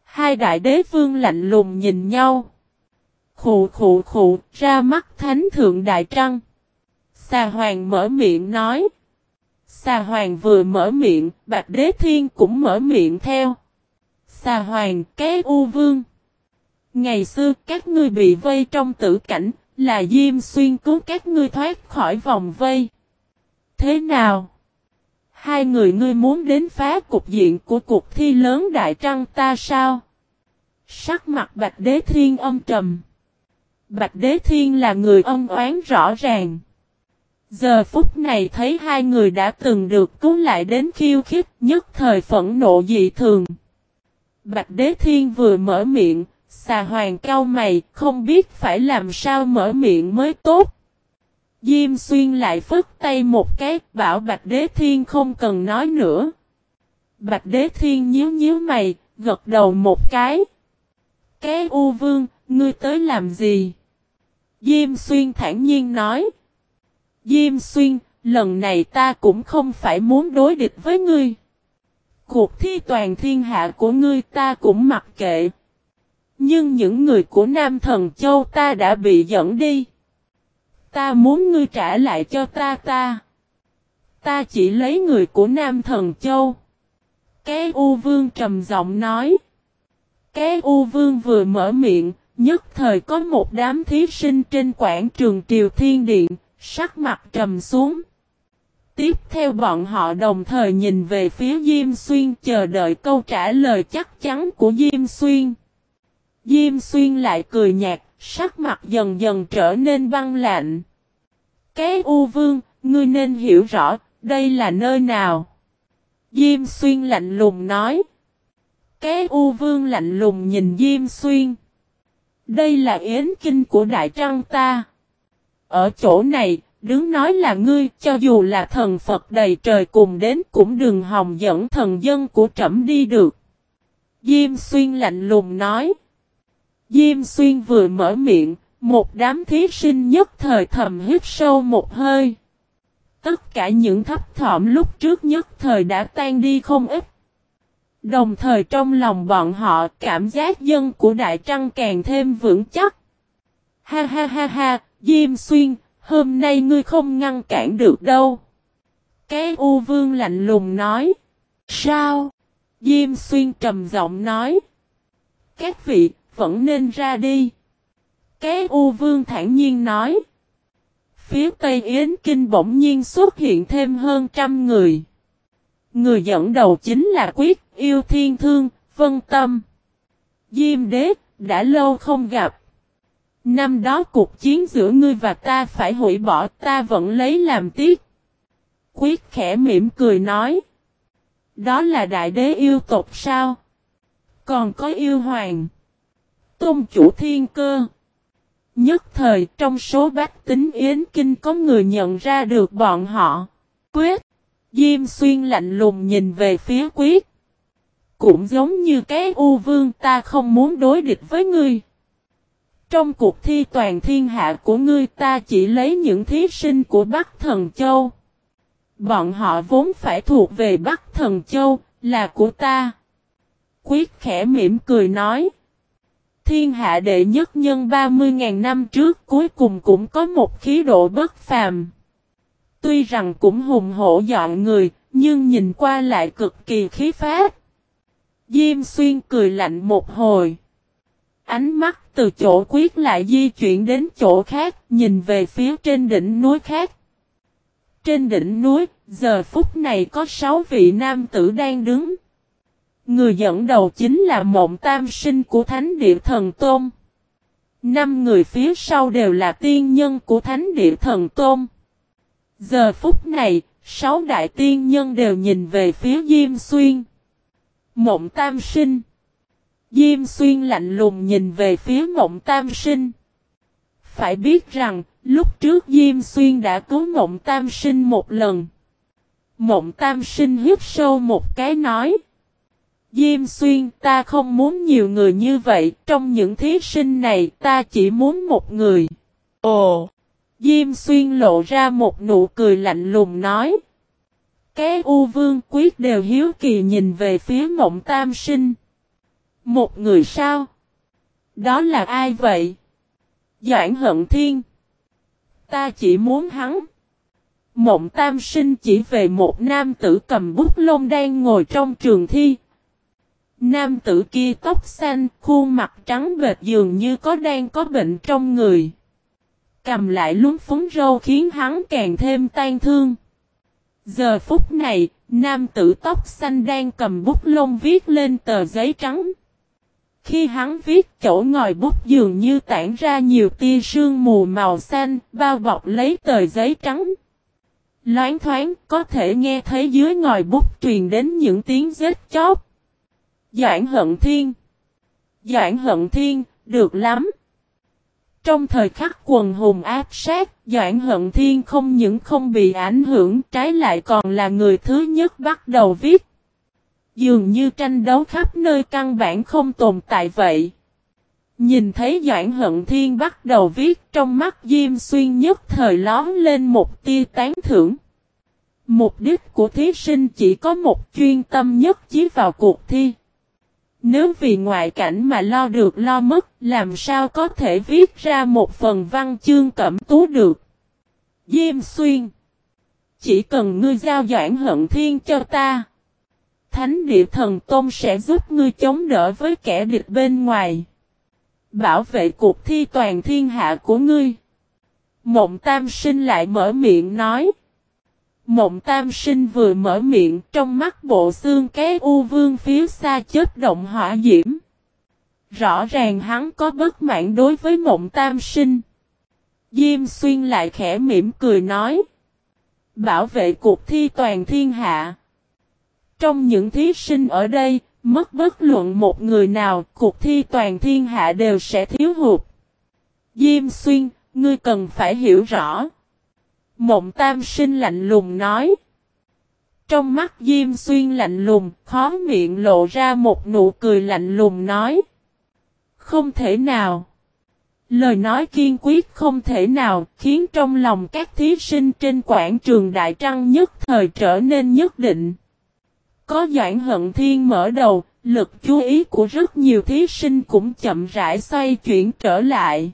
Hai đại đế vương lạnh lùng nhìn nhau. Khụ khụ khụ ra mắt thánh thượng đại trăng. Xà hoàng mở miệng nói. Xà hoàng vừa mở miệng, bạch đế thiên cũng mở miệng theo. Xà hoàng, cái u vương. Ngày xưa các ngươi bị vây trong tử cảnh, là Diêm Xuyên cứu các ngươi thoát khỏi vòng vây. Thế nào? Hai người ngươi muốn đến phá cục diện của cuộc thi lớn đại trăng ta sao? Sắc mặt Bạch Đế Thiên âm trầm. Bạch Đế Thiên là người ân oán rõ ràng. Giờ phút này thấy hai người đã từng được cứu lại đến khiêu khích nhất thời phẫn nộ dị thường. Bạch Đế Thiên vừa mở miệng, xà hoàng cao mày, không biết phải làm sao mở miệng mới tốt. Diêm xuyên lại phức tay một cái, bảo Bạch Đế Thiên không cần nói nữa. Bạch Đế Thiên nhíu nhíu mày, gật đầu một cái. Cái U Vương, ngươi tới làm gì? Diêm Xuyên thản nhiên nói. Diêm Xuyên, lần này ta cũng không phải muốn đối địch với ngươi. Cuộc thi toàn thiên hạ của ngươi ta cũng mặc kệ. Nhưng những người của Nam Thần Châu ta đã bị dẫn đi. Ta muốn ngươi trả lại cho ta ta. Ta chỉ lấy người của Nam Thần Châu. Cái U Vương trầm giọng nói. Cái U Vương vừa mở miệng, nhất thời có một đám thí sinh trên quảng trường Triều Thiên Điện, sắc mặt trầm xuống. Tiếp theo bọn họ đồng thời nhìn về phía Diêm Xuyên chờ đợi câu trả lời chắc chắn của Diêm Xuyên. Diêm Xuyên lại cười nhạt, sắc mặt dần dần trở nên băng lạnh. Cái U Vương, ngươi nên hiểu rõ, đây là nơi nào? Diêm Xuyên lạnh lùng nói. Cái U Vương lạnh lùng nhìn Diêm Xuyên. Đây là yến kinh của Đại Trăng ta. Ở chỗ này, đứng nói là ngươi, cho dù là thần Phật đầy trời cùng đến cũng đừng hòng dẫn thần dân của trẫm đi được. Diêm Xuyên lạnh lùng nói. Diêm Xuyên vừa mở miệng, một đám thí sinh nhất thời thầm hít sâu một hơi. Tất cả những thấp thỏm lúc trước nhất thời đã tan đi không ít. Đồng thời trong lòng bọn họ cảm giác dân của Đại Trăng càng thêm vững chắc. Ha ha ha ha, Diêm Xuyên, hôm nay ngươi không ngăn cản được đâu. Cái U Vương lạnh lùng nói. Sao? Diêm Xuyên trầm giọng nói. Các vị, vẫn nên ra đi. Cái U Vương thản nhiên nói. Phía Tây Yến Kinh bỗng nhiên xuất hiện thêm hơn trăm người. Người dẫn đầu chính là Quyết, Yêu Thiên Thương, Vân Tâm. Diêm Đế, đã lâu không gặp. Năm đó cuộc chiến giữa ngươi và ta phải hủy bỏ ta vẫn lấy làm tiếc. Quyết khẽ mỉm cười nói. Đó là đại đế yêu tộc sao? Còn có yêu hoàng. Tôn chủ thiên cơ. Nhất thời trong số bách tính Yến Kinh có người nhận ra được bọn họ. Quyết. Diêm xuyên lạnh lùng nhìn về phía quyết. Cũng giống như cái U vương ta không muốn đối địch với ngươi. Trong cuộc thi toàn thiên hạ của ngươi ta chỉ lấy những thí sinh của Bắc Thần Châu. Bọn họ vốn phải thuộc về Bắc Thần Châu, là của ta. Quyết khẽ mỉm cười nói. Thiên hạ đệ nhất nhân 30.000 năm trước cuối cùng cũng có một khí độ bất phàm. Tuy rằng cũng hùng hổ dọn người, nhưng nhìn qua lại cực kỳ khí phát. Diêm xuyên cười lạnh một hồi. Ánh mắt từ chỗ quyết lại di chuyển đến chỗ khác, nhìn về phía trên đỉnh núi khác. Trên đỉnh núi, giờ phút này có sáu vị nam tử đang đứng. Người dẫn đầu chính là mộng tam sinh của Thánh Địa Thần Tôn. Năm người phía sau đều là tiên nhân của Thánh Địa Thần Tôn. Giờ phút này, sáu đại tiên nhân đều nhìn về phía Diêm Xuyên. Mộng tam sinh. Diêm xuyên lạnh lùng nhìn về phía mộng tam sinh. Phải biết rằng, lúc trước Diêm xuyên đã cứu mộng tam sinh một lần. Mộng tam sinh hít sâu một cái nói. Diêm xuyên ta không muốn nhiều người như vậy, trong những thí sinh này ta chỉ muốn một người. Ồ! Diêm xuyên lộ ra một nụ cười lạnh lùng nói. Cái U Vương Quyết đều hiếu kỳ nhìn về phía mộng tam sinh. Một người sao? Đó là ai vậy? Doãn hận thiên. Ta chỉ muốn hắn. Mộng tam sinh chỉ về một nam tử cầm bút lông đang ngồi trong trường thi. Nam tử kia tóc xanh, khuôn mặt trắng bệt dường như có đang có bệnh trong người. Cầm lại lúng phúng râu khiến hắn càng thêm tan thương. Giờ phút này, nam tử tóc xanh đang cầm bút lông viết lên tờ giấy trắng. Khi hắn viết chỗ ngòi bút dường như tản ra nhiều tia sương mù màu xanh, bao bọc lấy tờ giấy trắng. Loáng thoáng có thể nghe thấy dưới ngòi bút truyền đến những tiếng rết chóp. Doãn hận thiên. Doãn hận thiên, được lắm. Trong thời khắc quần hùng áp sát, Doãn Hận Thiên không những không bị ảnh hưởng trái lại còn là người thứ nhất bắt đầu viết. Dường như tranh đấu khắp nơi căn bản không tồn tại vậy. Nhìn thấy Doãn Hận Thiên bắt đầu viết trong mắt Diêm Xuyên nhất thời lón lên một tia tán thưởng. Mục đích của thí sinh chỉ có một chuyên tâm nhất chí vào cuộc thi. Nếu vì ngoại cảnh mà lo được lo mất, làm sao có thể viết ra một phần văn chương cẩm tú được? Diêm xuyên Chỉ cần ngươi giao doãn hận thiên cho ta. Thánh địa thần tôn sẽ giúp ngươi chống đỡ với kẻ địch bên ngoài. Bảo vệ cuộc thi toàn thiên hạ của ngươi. Mộng tam sinh lại mở miệng nói. Mộng tam sinh vừa mở miệng trong mắt bộ xương cái u vương phía xa chết động hỏa diễm. Rõ ràng hắn có bất mãn đối với mộng tam sinh. Diêm xuyên lại khẽ mỉm cười nói. Bảo vệ cuộc thi toàn thiên hạ. Trong những thí sinh ở đây, mất bất luận một người nào, cuộc thi toàn thiên hạ đều sẽ thiếu hụt. Diêm xuyên, ngươi cần phải hiểu rõ. Mộng tam sinh lạnh lùng nói. Trong mắt Diêm Xuyên lạnh lùng, khó miệng lộ ra một nụ cười lạnh lùng nói. Không thể nào. Lời nói kiên quyết không thể nào khiến trong lòng các thí sinh trên quảng trường Đại Trăng nhất thời trở nên nhất định. Có Doãn Hận Thiên mở đầu, lực chú ý của rất nhiều thí sinh cũng chậm rãi xoay chuyển trở lại.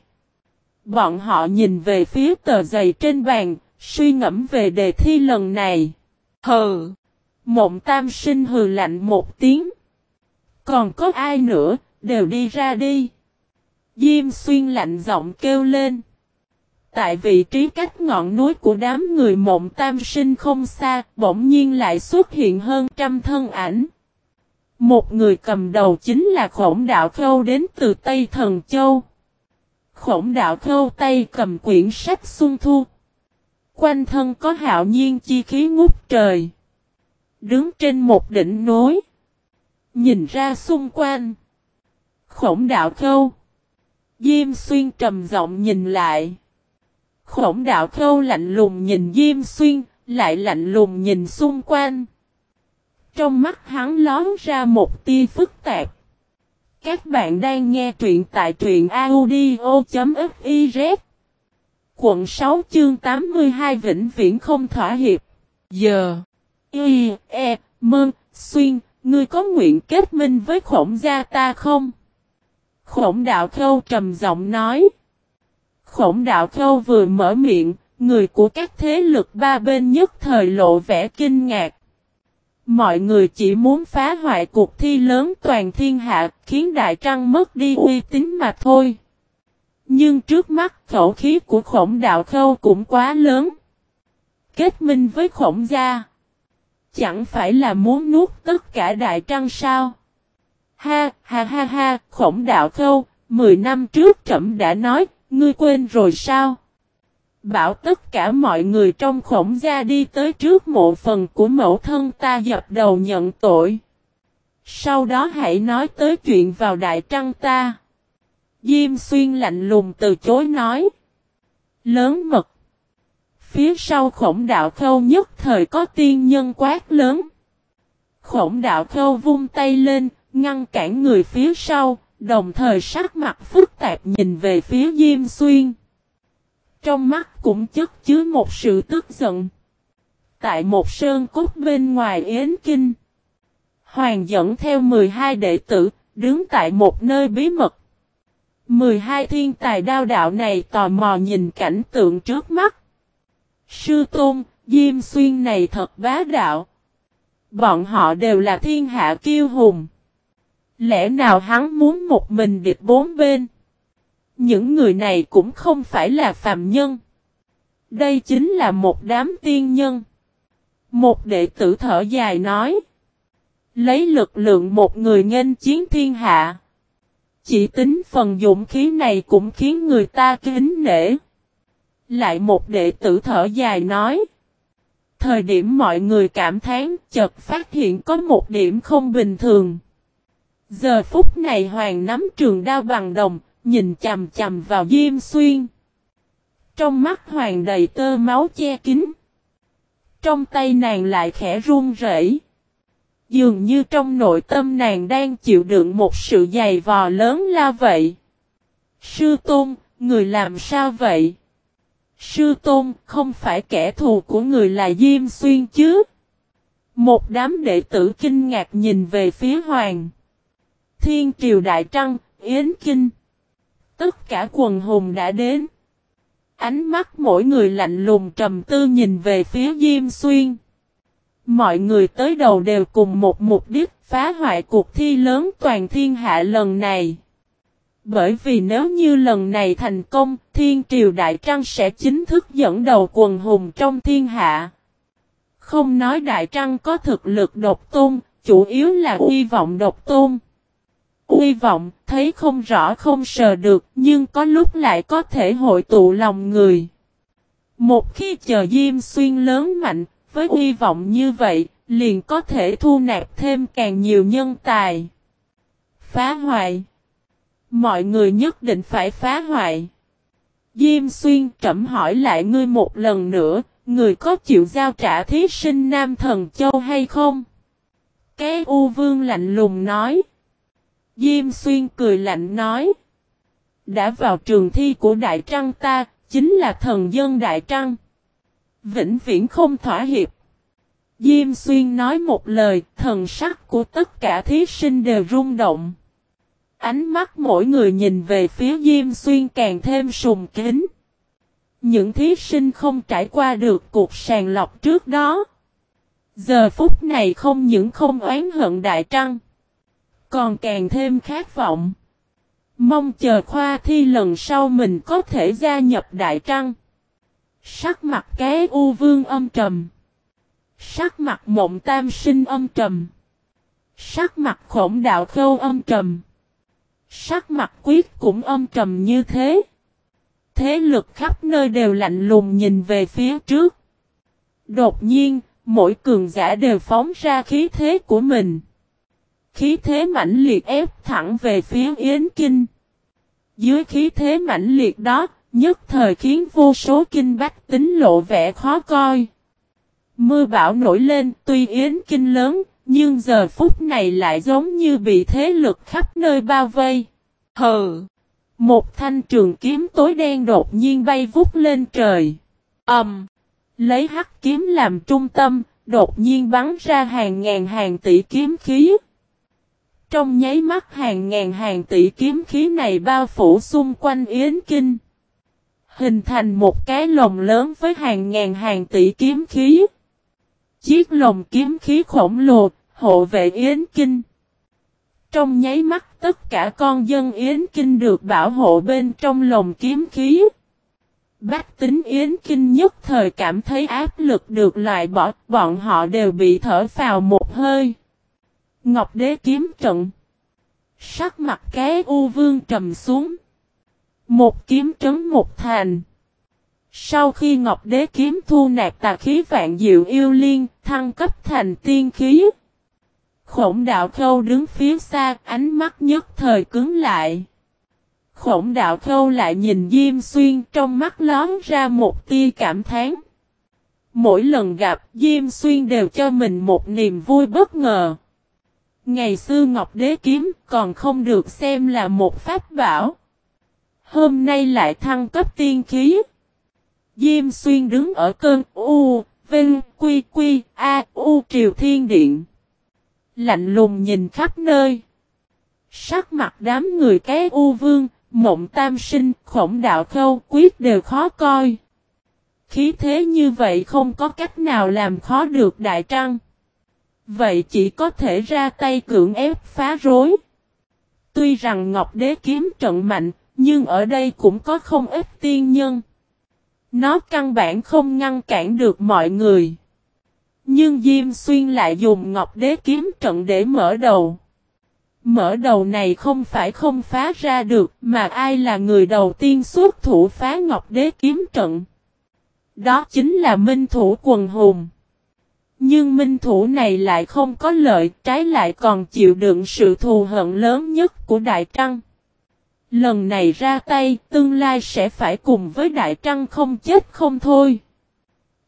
Bọn họ nhìn về phía tờ giày trên bàn, Suy ngẫm về đề thi lần này. Hừ. Mộng tam sinh hừ lạnh một tiếng. Còn có ai nữa, đều đi ra đi. Diêm xuyên lạnh giọng kêu lên. Tại vị trí cách ngọn núi của đám người mộng tam sinh không xa, bỗng nhiên lại xuất hiện hơn trăm thân ảnh. Một người cầm đầu chính là khổng đạo khâu đến từ Tây Thần Châu. Khổng đạo khâu tay cầm quyển sách xuân thu, Quanh thân có hạo nhiên chi khí ngút trời. Đứng trên một đỉnh núi. Nhìn ra xung quanh. Khổng đạo khâu. Diêm xuyên trầm giọng nhìn lại. Khổng đạo khâu lạnh lùng nhìn Diêm xuyên, lại lạnh lùng nhìn xung quanh. Trong mắt hắn lón ra một tia phức tạp. Các bạn đang nghe truyện tại truyện audio.fif Quận 6 chương 82 vĩnh viễn không thỏa hiệp. Giờ. Y. E. Mơn. Xuyên. Ngươi có nguyện kết minh với khổng gia ta không? Khổng đạo khâu trầm giọng nói. Khổng đạo khâu vừa mở miệng, người của các thế lực ba bên nhất thời lộ vẻ kinh ngạc. Mọi người chỉ muốn phá hoại cuộc thi lớn toàn thiên hạ, khiến Đại Trăng mất đi uy tín mà thôi. Nhưng trước mắt khẩu khí của khổng đạo khâu cũng quá lớn. Kết minh với khổng gia. Chẳng phải là muốn nuốt tất cả đại trăng sao? Ha, ha ha ha, khổng đạo khâu, 10 năm trước trẫm đã nói, ngươi quên rồi sao? Bảo tất cả mọi người trong khổng gia đi tới trước mộ phần của mẫu thân ta dập đầu nhận tội. Sau đó hãy nói tới chuyện vào đại trăng ta. Diêm xuyên lạnh lùng từ chối nói. Lớn mật. Phía sau khổng đạo khâu nhất thời có tiên nhân quát lớn. Khổng đạo khâu vung tay lên, ngăn cản người phía sau, đồng thời sắc mặt phức tạp nhìn về phía Diêm Xuyên. Trong mắt cũng chất chứa một sự tức giận. Tại một sơn cốt bên ngoài Yến Kinh. Hoàng dẫn theo 12 đệ tử, đứng tại một nơi bí mật. 12 thiên tài đao đạo này tò mò nhìn cảnh tượng trước mắt. Sư Tôn, Diêm Xuyên này thật bá đạo. Bọn họ đều là thiên hạ kiêu hùng. Lẽ nào hắn muốn một mình địch bốn bên? Những người này cũng không phải là phàm nhân. Đây chính là một đám tiên nhân. Một đệ tử thở dài nói. Lấy lực lượng một người nghênh chiến thiên hạ. Chỉ tính phần dũng khí này cũng khiến người ta kính nể. Lại một đệ tử thở dài nói. Thời điểm mọi người cảm thán chợt phát hiện có một điểm không bình thường. Giờ phút này hoàng nắm trường đao bằng đồng, nhìn chầm chầm vào Diêm Xuyên. Trong mắt hoàng đầy tơ máu che kín. Trong tay nàng lại khẽ run rẩy. Dường như trong nội tâm nàng đang chịu đựng một sự dày vò lớn la vậy. Sư Tôn, người làm sao vậy? Sư Tôn, không phải kẻ thù của người là Diêm Xuyên chứ? Một đám đệ tử kinh ngạc nhìn về phía Hoàng. Thiên Triều Đại Trăng, Yến Kinh. Tất cả quần hùng đã đến. Ánh mắt mỗi người lạnh lùng trầm tư nhìn về phía Diêm Xuyên. Mọi người tới đầu đều cùng một mục đích phá hoại cuộc thi lớn toàn thiên hạ lần này. Bởi vì nếu như lần này thành công, Thiên Triều Đại Trăng sẽ chính thức dẫn đầu quần hùng trong thiên hạ. Không nói Đại Trăng có thực lực độc tôn, chủ yếu là uy vọng độc tôn. Uy vọng, thấy không rõ không sờ được, nhưng có lúc lại có thể hội tụ lòng người. Một khi chờ Diêm Xuyên lớn mạnh, với hy vọng như vậy, liền có thể thu nạp thêm càng nhiều nhân tài. Phá hoại Mọi người nhất định phải phá hoại. Diêm xuyên trẩm hỏi lại ngươi một lần nữa, người có chịu giao trả thí sinh Nam Thần Châu hay không? Cái U Vương lạnh lùng nói. Diêm xuyên cười lạnh nói. Đã vào trường thi của Đại Trăng ta, chính là thần dân Đại Trăng. Vĩnh viễn không thỏa hiệp. Diêm xuyên nói một lời, thần sắc của tất cả thí sinh đều rung động. Ánh mắt mỗi người nhìn về phía Diêm Xuyên càng thêm sùng kính. Những thí sinh không trải qua được cuộc sàng lọc trước đó. Giờ phút này không những không oán hận Đại Trăng. Còn càng thêm khát vọng. Mong chờ khoa thi lần sau mình có thể gia nhập Đại Trăng. Sắc mặt cái u vương âm trầm. Sắc mặt mộng tam sinh âm trầm. Sắc mặt khổng đạo khâu âm trầm. Sắc mặt quyết cũng âm trầm như thế. Thế lực khắp nơi đều lạnh lùng nhìn về phía trước. Đột nhiên, mỗi cường giả đều phóng ra khí thế của mình. Khí thế mãnh liệt ép thẳng về phía Yến Kinh. Dưới khí thế mãnh liệt đó, nhất thời khiến vô số kinh bách tính lộ vẻ khó coi. Mưa bão nổi lên, tuy Yến Kinh lớn, nhưng giờ phút này lại giống như bị thế lực khắp nơi bao vây. Hừ! Một thanh trường kiếm tối đen đột nhiên bay vút lên trời. Ầm! Um, lấy hắc kiếm làm trung tâm, đột nhiên bắn ra hàng ngàn hàng tỷ kiếm khí. Trong nháy mắt hàng ngàn hàng tỷ kiếm khí này bao phủ xung quanh Yến Kinh. Hình thành một cái lồng lớn với hàng ngàn hàng tỷ kiếm khí. Chiếc lồng kiếm khí khổng lồ, hộ vệ Yến Kinh. Trong nháy mắt tất cả con dân Yến Kinh được bảo hộ bên trong lồng kiếm khí. Bách tính Yến Kinh nhất thời cảm thấy áp lực được loại bỏ, bọn họ đều bị thở phào một hơi. Ngọc Đế kiếm trận. Sắc mặt cái U Vương trầm xuống. Một kiếm trấn một thành. Sau khi Ngọc Đế kiếm thu nạp tà khí vạn diệu yêu liên, thăng cấp thành tiên khí. Khổng đạo khâu đứng phía xa, ánh mắt nhất thời cứng lại. Khổng đạo khâu lại nhìn Diêm Xuyên trong mắt lón ra một tia cảm thán. Mỗi lần gặp Diêm Xuyên đều cho mình một niềm vui bất ngờ. Ngày xưa Ngọc Đế Kiếm còn không được xem là một pháp bảo. Hôm nay lại thăng cấp tiên khí. Diêm Xuyên đứng ở cơn U, Vinh, Quy, Quy, A, U Triều Thiên Điện. Lạnh lùng nhìn khắp nơi. Sắc mặt đám người cái U Vương, Mộng Tam Sinh, Khổng Đạo Khâu, Quyết đều khó coi. Khí thế như vậy không có cách nào làm khó được Đại Trăng. Vậy chỉ có thể ra tay cưỡng ép phá rối. Tuy rằng Ngọc Đế kiếm trận mạnh, nhưng ở đây cũng có không ít tiên nhân. Nó căn bản không ngăn cản được mọi người. Nhưng Diêm Xuyên lại dùng Ngọc Đế kiếm trận để mở đầu. Mở đầu này không phải không phá ra được, mà ai là người đầu tiên xuất thủ phá Ngọc Đế kiếm trận. Đó chính là Minh Thủ Quần Hùng. Nhưng Minh Thủ này lại không có lợi, trái lại còn chịu đựng sự thù hận lớn nhất của Đại Trăng. Lần này ra tay, tương lai sẽ phải cùng với Đại Trăng không chết không thôi.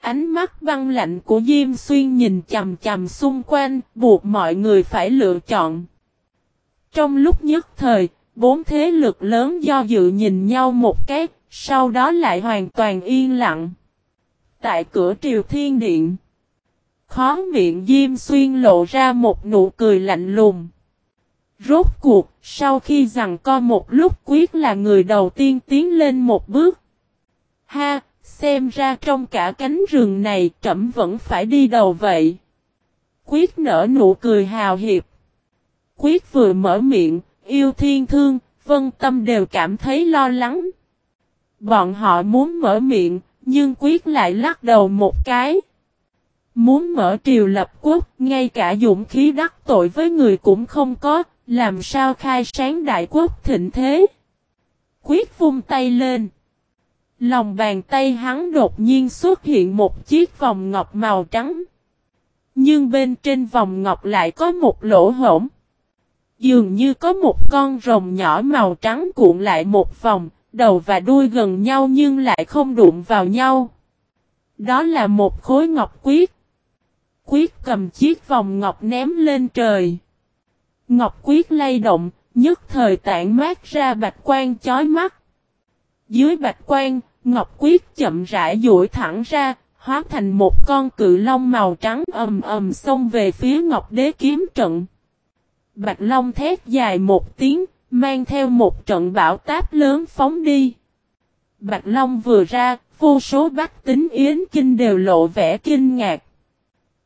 Ánh mắt băng lạnh của Diêm Xuyên nhìn chầm chầm xung quanh, buộc mọi người phải lựa chọn. Trong lúc nhất thời, bốn thế lực lớn do dự nhìn nhau một cái, sau đó lại hoàn toàn yên lặng. Tại cửa triều thiên điện, khó miệng Diêm Xuyên lộ ra một nụ cười lạnh lùng. Rốt cuộc, sau khi rằng co một lúc quyết là người đầu tiên tiến lên một bước. Ha, xem ra trong cả cánh rừng này trẫm vẫn phải đi đầu vậy. Quyết nở nụ cười hào hiệp. Quyết vừa mở miệng, yêu thiên thương, vân tâm đều cảm thấy lo lắng. Bọn họ muốn mở miệng, nhưng quyết lại lắc đầu một cái. Muốn mở triều lập quốc, ngay cả dũng khí đắc tội với người cũng không có, làm sao khai sáng đại quốc thịnh thế. Quyết vung tay lên. Lòng bàn tay hắn đột nhiên xuất hiện một chiếc vòng ngọc màu trắng. Nhưng bên trên vòng ngọc lại có một lỗ hổng. Dường như có một con rồng nhỏ màu trắng cuộn lại một vòng, đầu và đuôi gần nhau nhưng lại không đụng vào nhau. Đó là một khối ngọc quyết. Quyết cầm chiếc vòng ngọc ném lên trời. Ngọc quyết lay động, nhất thời tản mát ra bạch quan chói mắt. Dưới bạch quan, Ngọc quyết chậm rãi duỗi thẳng ra, hóa thành một con cự long màu trắng ầm ầm xông về phía Ngọc đế kiếm trận. Bạch Long thét dài một tiếng, mang theo một trận bão táp lớn phóng đi. Bạch Long vừa ra, vô số bách tính yến kinh đều lộ vẻ kinh ngạc.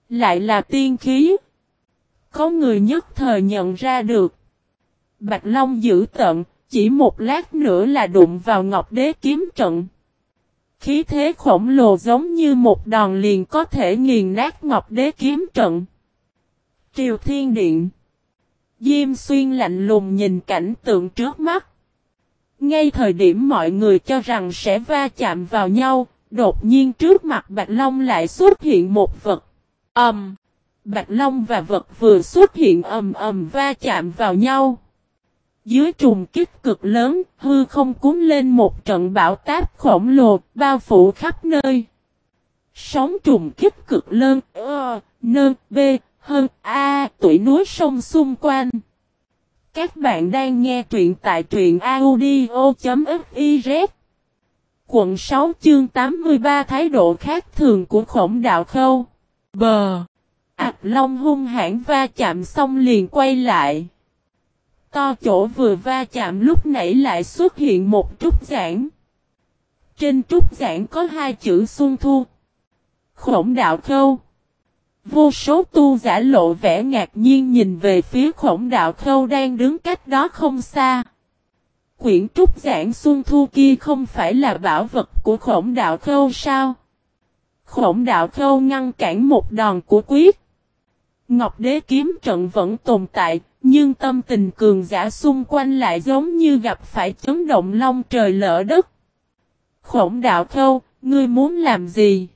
Lại là tiên khí. Có người nhất thời nhận ra được. Bạch Long giữ tận, chỉ một lát nữa là đụng vào Ngọc Đế kiếm trận. Khí thế khổng lồ giống như một đòn liền có thể nghiền nát Ngọc Đế kiếm trận. Triều Thiên Điện Diêm xuyên lạnh lùng nhìn cảnh tượng trước mắt. Ngay thời điểm mọi người cho rằng sẽ va chạm vào nhau, đột nhiên trước mặt Bạch Long lại xuất hiện một vật. âm Um, Bạch Long và vật vừa xuất hiện ầm ầm va chạm vào nhau. Dưới trùng kích cực lớn, hư không cuốn lên một trận bão táp khổng lồ, bao phủ khắp nơi. Sóng trùng kích cực lớn, ơ, nơ, b, hơn A tuổi núi sông xung quanh. Các bạn đang nghe truyện tại truyện audio.fiz Quận 6 chương 83 thái độ khác thường của khổng đạo khâu. Bờ ạc Long hung hãn va chạm xong liền quay lại. To chỗ vừa va chạm lúc nãy lại xuất hiện một trúc giảng. Trên trúc giảng có hai chữ xuân thu. Khổng đạo khâu. Vô số tu giả lộ vẻ ngạc nhiên nhìn về phía khổng đạo khâu đang đứng cách đó không xa. Quyển trúc giảng xuân thu kia không phải là bảo vật của khổng đạo khâu sao? Khổng đạo khâu ngăn cản một đòn của quyết. Ngọc đế kiếm trận vẫn tồn tại, nhưng tâm tình cường giả xung quanh lại giống như gặp phải chấn động long trời lỡ đất. Khổng đạo khâu, ngươi muốn làm gì?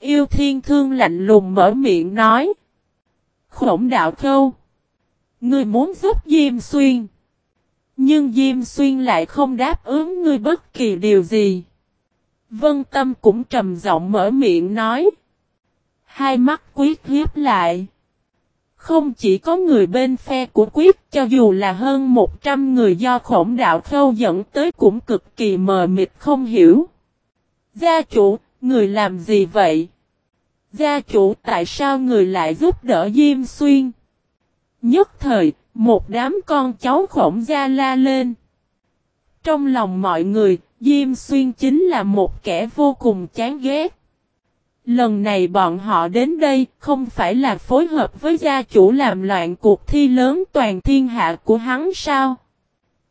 Yêu thiên thương lạnh lùng mở miệng nói. Khổng đạo khâu. Ngươi muốn giúp Diêm Xuyên. Nhưng Diêm Xuyên lại không đáp ứng ngươi bất kỳ điều gì. Vân Tâm cũng trầm giọng mở miệng nói. Hai mắt quyết hiếp lại. Không chỉ có người bên phe của quyết cho dù là hơn 100 người do khổng đạo khâu dẫn tới cũng cực kỳ mờ mịt không hiểu. Gia chủ, người làm gì vậy? Gia chủ tại sao người lại giúp đỡ Diêm Xuyên? Nhất thời, một đám con cháu khổng gia la lên. Trong lòng mọi người, Diêm Xuyên chính là một kẻ vô cùng chán ghét. Lần này bọn họ đến đây không phải là phối hợp với gia chủ làm loạn cuộc thi lớn toàn thiên hạ của hắn sao?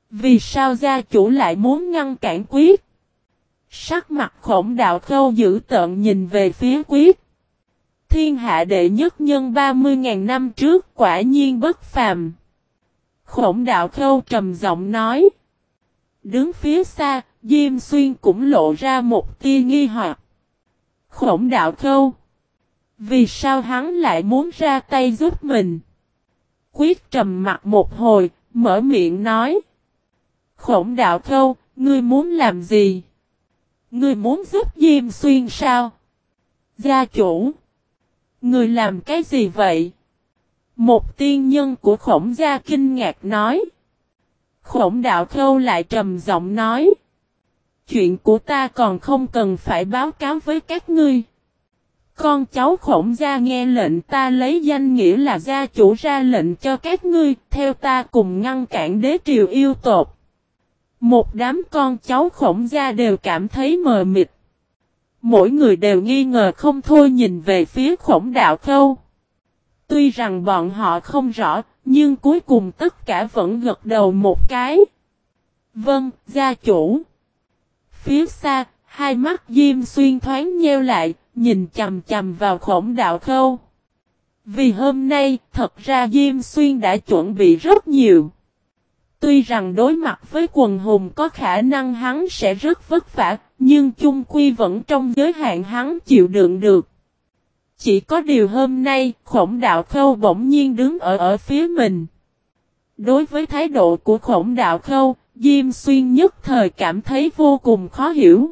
Vì sao gia chủ lại muốn ngăn cản quyết? Sắc mặt khổng đạo khâu giữ tợn nhìn về phía quyết. Thiên hạ đệ nhất nhân 30.000 năm trước quả nhiên bất phàm. Khổng đạo khâu trầm giọng nói. Đứng phía xa, Diêm Xuyên cũng lộ ra một tia nghi hoặc. Khổng đạo khâu. Vì sao hắn lại muốn ra tay giúp mình? Quyết trầm mặt một hồi, mở miệng nói. Khổng đạo khâu, ngươi muốn làm gì? Ngươi muốn giúp Diêm Xuyên sao? Gia chủ. Ngươi làm cái gì vậy? Một tiên nhân của khổng gia kinh ngạc nói. Khổng đạo khâu lại trầm giọng nói. Chuyện của ta còn không cần phải báo cáo với các ngươi. Con cháu khổng gia nghe lệnh ta lấy danh nghĩa là gia chủ ra lệnh cho các ngươi, theo ta cùng ngăn cản đế triều yêu tột. Một đám con cháu khổng gia đều cảm thấy mờ mịt. Mỗi người đều nghi ngờ không thôi nhìn về phía khổng đạo khâu. Tuy rằng bọn họ không rõ, nhưng cuối cùng tất cả vẫn gật đầu một cái. Vâng, gia chủ. Phía xa, hai mắt Diêm Xuyên thoáng nheo lại, nhìn chầm chầm vào khổng đạo khâu. Vì hôm nay, thật ra Diêm Xuyên đã chuẩn bị rất nhiều. Tuy rằng đối mặt với quần hùng có khả năng hắn sẽ rất vất vả, nhưng chung quy vẫn trong giới hạn hắn chịu đựng được. Chỉ có điều hôm nay, khổng đạo khâu bỗng nhiên đứng ở ở phía mình. Đối với thái độ của khổng đạo khâu, Diêm Xuyên nhất thời cảm thấy vô cùng khó hiểu.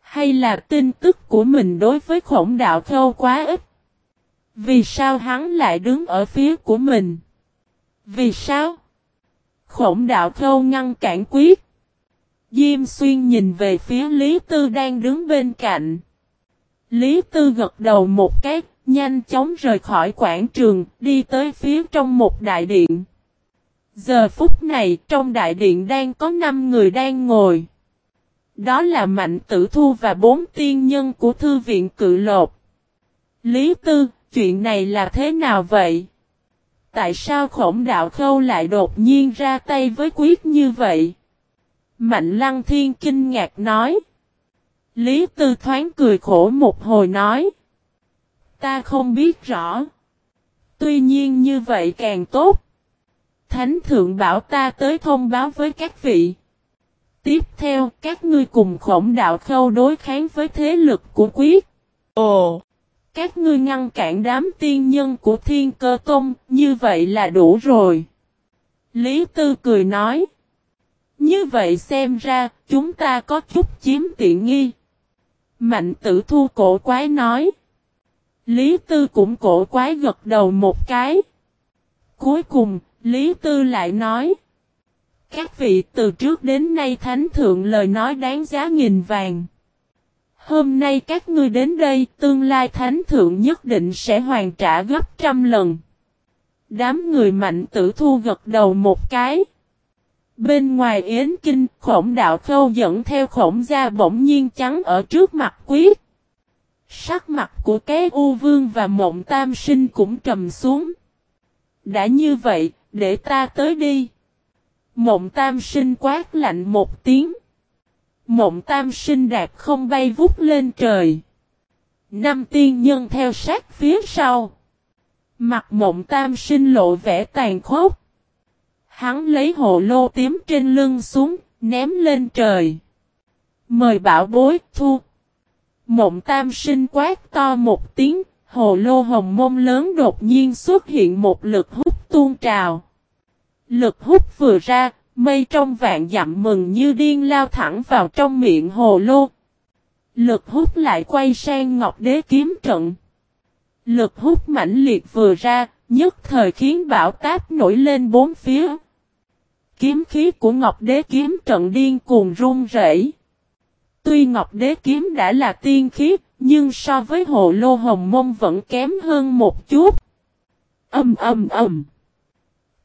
Hay là tin tức của mình đối với khổng đạo khâu quá ít? Vì sao hắn lại đứng ở phía của mình? Vì sao? Khổng đạo khâu ngăn cản quyết. Diêm xuyên nhìn về phía Lý Tư đang đứng bên cạnh. Lý Tư gật đầu một cái, nhanh chóng rời khỏi quảng trường, đi tới phía trong một đại điện. Giờ phút này trong đại điện đang có 5 người đang ngồi. Đó là Mạnh Tử Thu và bốn tiên nhân của Thư viện Cự Lột. Lý Tư, chuyện này là thế nào vậy? Tại sao khổng đạo khâu lại đột nhiên ra tay với quyết như vậy? Mạnh Lăng Thiên kinh ngạc nói. Lý Tư thoáng cười khổ một hồi nói. Ta không biết rõ. Tuy nhiên như vậy càng tốt. Thánh thượng bảo ta tới thông báo với các vị. Tiếp theo, các ngươi cùng khổng đạo khâu đối kháng với thế lực của quyết. Ồ! Các ngươi ngăn cản đám tiên nhân của thiên cơ tông, như vậy là đủ rồi. Lý Tư cười nói. Như vậy xem ra, chúng ta có chút chiếm tiện nghi. Mạnh tử thu cổ quái nói. Lý Tư cũng cổ quái gật đầu một cái. Cuối cùng, Lý Tư lại nói. Các vị từ trước đến nay thánh thượng lời nói đáng giá nghìn vàng. Hôm nay các ngươi đến đây, tương lai thánh thượng nhất định sẽ hoàn trả gấp trăm lần. Đám người mạnh tử thu gật đầu một cái. Bên ngoài yến kinh, khổng đạo khâu dẫn theo khổng gia bỗng nhiên trắng ở trước mặt quyết. Sắc mặt của cái u vương và mộng tam sinh cũng trầm xuống. Đã như vậy, để ta tới đi. Mộng tam sinh quát lạnh một tiếng. Mộng tam sinh đạp không bay vút lên trời. Năm tiên nhân theo sát phía sau. Mặt mộng tam sinh lộ vẻ tàn khốc. Hắn lấy hồ lô tím trên lưng xuống, ném lên trời. Mời bảo bối thu. Mộng tam sinh quát to một tiếng, hồ lô hồng mông lớn đột nhiên xuất hiện một lực hút tuôn trào. Lực hút vừa ra, mây trong vạn dặm mừng như điên lao thẳng vào trong miệng hồ lô. Lực hút lại quay sang ngọc đế kiếm trận. Lực hút mãnh liệt vừa ra, nhất thời khiến bão táp nổi lên bốn phía. Kiếm khí của Ngọc Đế kiếm trận điên cuồng run rẩy. Tuy Ngọc Đế kiếm đã là tiên khí, nhưng so với hồ lô hồng mông vẫn kém hơn một chút. Âm âm âm.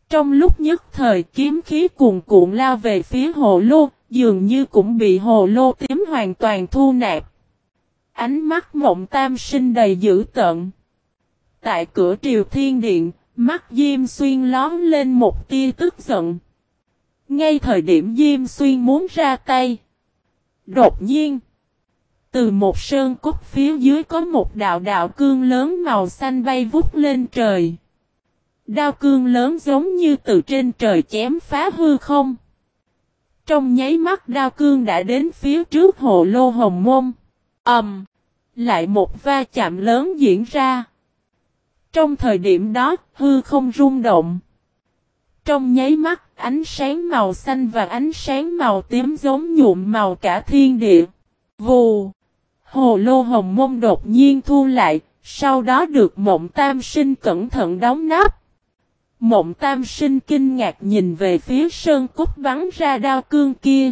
Trong lúc nhất thời kiếm khí cuồn cuộn lao về phía hồ lô, dường như cũng bị hồ lô tím hoàn toàn thu nạp. Ánh mắt mộng tam sinh đầy dữ tận Tại cửa triều thiên điện, mắt Diêm Xuyên lón lên một tia tức giận. Ngay thời điểm Diêm Xuyên muốn ra tay. Đột nhiên. Từ một sơn cốt phía dưới có một đạo đạo cương lớn màu xanh bay vút lên trời. Đao cương lớn giống như từ trên trời chém phá hư không. Trong nháy mắt đao cương đã đến phía trước hồ lô hồng môn. ầm, um, Lại một va chạm lớn diễn ra. Trong thời điểm đó, hư không rung động. Trong nháy mắt, ánh sáng màu xanh và ánh sáng màu tím giống nhuộm màu cả thiên địa. Vù! Hồ lô hồng mông đột nhiên thu lại, sau đó được mộng tam sinh cẩn thận đóng nắp. Mộng tam sinh kinh ngạc nhìn về phía sơn cốt bắn ra đao cương kia.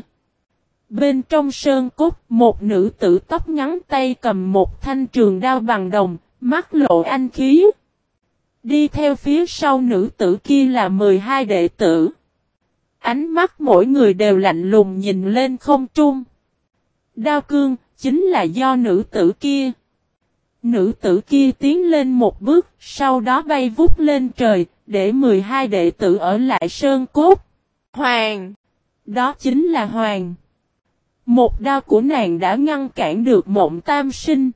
Bên trong sơn cốt, một nữ tử tóc ngắn tay cầm một thanh trường đao bằng đồng, mắt lộ anh khí. Đi theo phía sau nữ tử kia là 12 đệ tử. Ánh mắt mỗi người đều lạnh lùng nhìn lên không trung. Đao cương, chính là do nữ tử kia. Nữ tử kia tiến lên một bước, sau đó bay vút lên trời, để 12 đệ tử ở lại sơn cốt. Hoàng! Đó chính là Hoàng. Một đao của nàng đã ngăn cản được mộng tam sinh.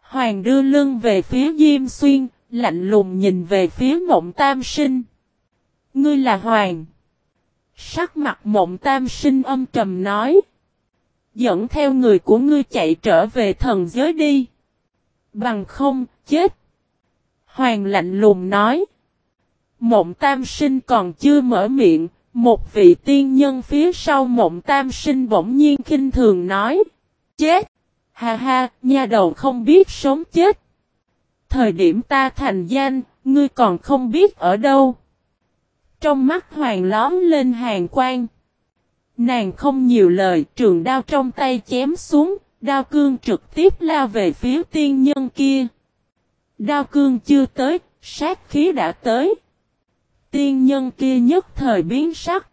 Hoàng đưa lưng về phía Diêm Xuyên, lạnh lùng nhìn về phía mộng tam sinh. Ngươi là Hoàng. Sắc mặt mộng tam sinh âm trầm nói. Dẫn theo người của ngươi chạy trở về thần giới đi. Bằng không, chết. Hoàng lạnh lùng nói. Mộng tam sinh còn chưa mở miệng, một vị tiên nhân phía sau mộng tam sinh bỗng nhiên khinh thường nói. Chết! Ha ha, nha đầu không biết sống chết. Thời điểm ta thành danh, ngươi còn không biết ở đâu. Trong mắt hoàng lóm lên hàng quang. Nàng không nhiều lời, trường đao trong tay chém xuống, đao cương trực tiếp lao về phía tiên nhân kia. Đao cương chưa tới, sát khí đã tới. Tiên nhân kia nhất thời biến sắc.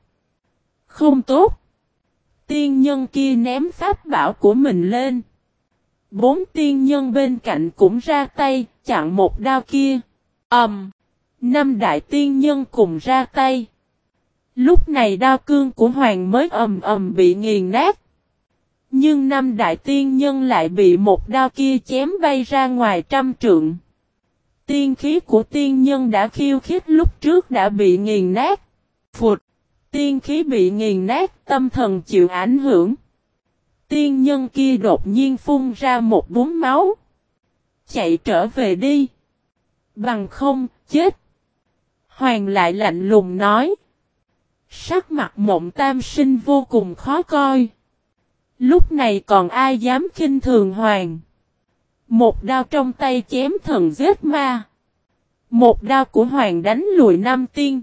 Không tốt. Tiên nhân kia ném pháp bảo của mình lên. Bốn tiên nhân bên cạnh cũng ra tay, chặn một đao kia. Ẩm. Um, năm đại tiên nhân cùng ra tay. Lúc này đao cương của hoàng mới ầm ầm bị nghiền nát. Nhưng năm đại tiên nhân lại bị một đao kia chém bay ra ngoài trăm trượng. Tiên khí của tiên nhân đã khiêu khích lúc trước đã bị nghiền nát. Phụt! Tiên khí bị nghiền nát, tâm thần chịu ảnh hưởng. Tiên nhân kia đột nhiên phun ra một bún máu. Chạy trở về đi. Bằng không, chết. Hoàng lại lạnh lùng nói. Sắc mặt mộng tam sinh vô cùng khó coi. Lúc này còn ai dám khinh thường Hoàng. Một đao trong tay chém thần giết ma. Một đao của Hoàng đánh lùi năm tiên.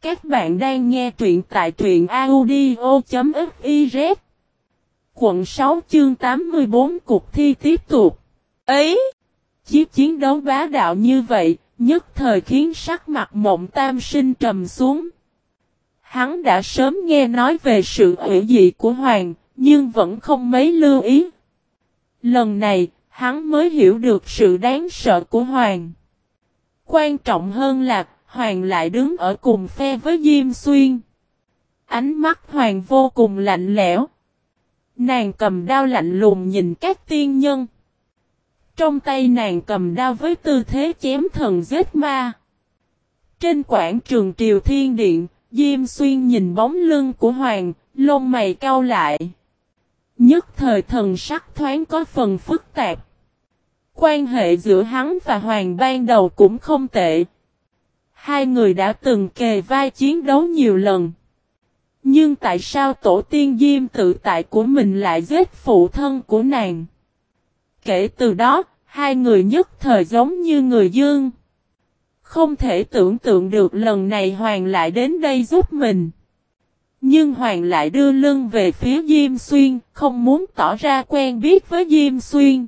Các bạn đang nghe truyện tại truyện audio.fiz. Quận 6 chương 84 cuộc thi tiếp tục. Ấy! Chiếc chiến đấu bá đạo như vậy, nhất thời khiến sắc mặt mộng tam sinh trầm xuống. Hắn đã sớm nghe nói về sự hủy dị của Hoàng, nhưng vẫn không mấy lưu ý. Lần này, hắn mới hiểu được sự đáng sợ của Hoàng. Quan trọng hơn là, Hoàng lại đứng ở cùng phe với Diêm Xuyên. Ánh mắt Hoàng vô cùng lạnh lẽo. Nàng cầm đao lạnh lùng nhìn các tiên nhân. Trong tay nàng cầm đao với tư thế chém thần giết ma. Trên quảng trường Triều Thiên Điện, Diêm Xuyên nhìn bóng lưng của Hoàng, lông mày cau lại. Nhất thời thần sắc thoáng có phần phức tạp. Quan hệ giữa hắn và Hoàng ban đầu cũng không tệ. Hai người đã từng kề vai chiến đấu nhiều lần. Nhưng tại sao tổ tiên diêm tự tại của mình lại giết phụ thân của nàng? Kể từ đó, hai người nhất thời giống như người dương. Không thể tưởng tượng được lần này Hoàng lại đến đây giúp mình. Nhưng Hoàng lại đưa lưng về phía Diêm Xuyên, không muốn tỏ ra quen biết với Diêm Xuyên.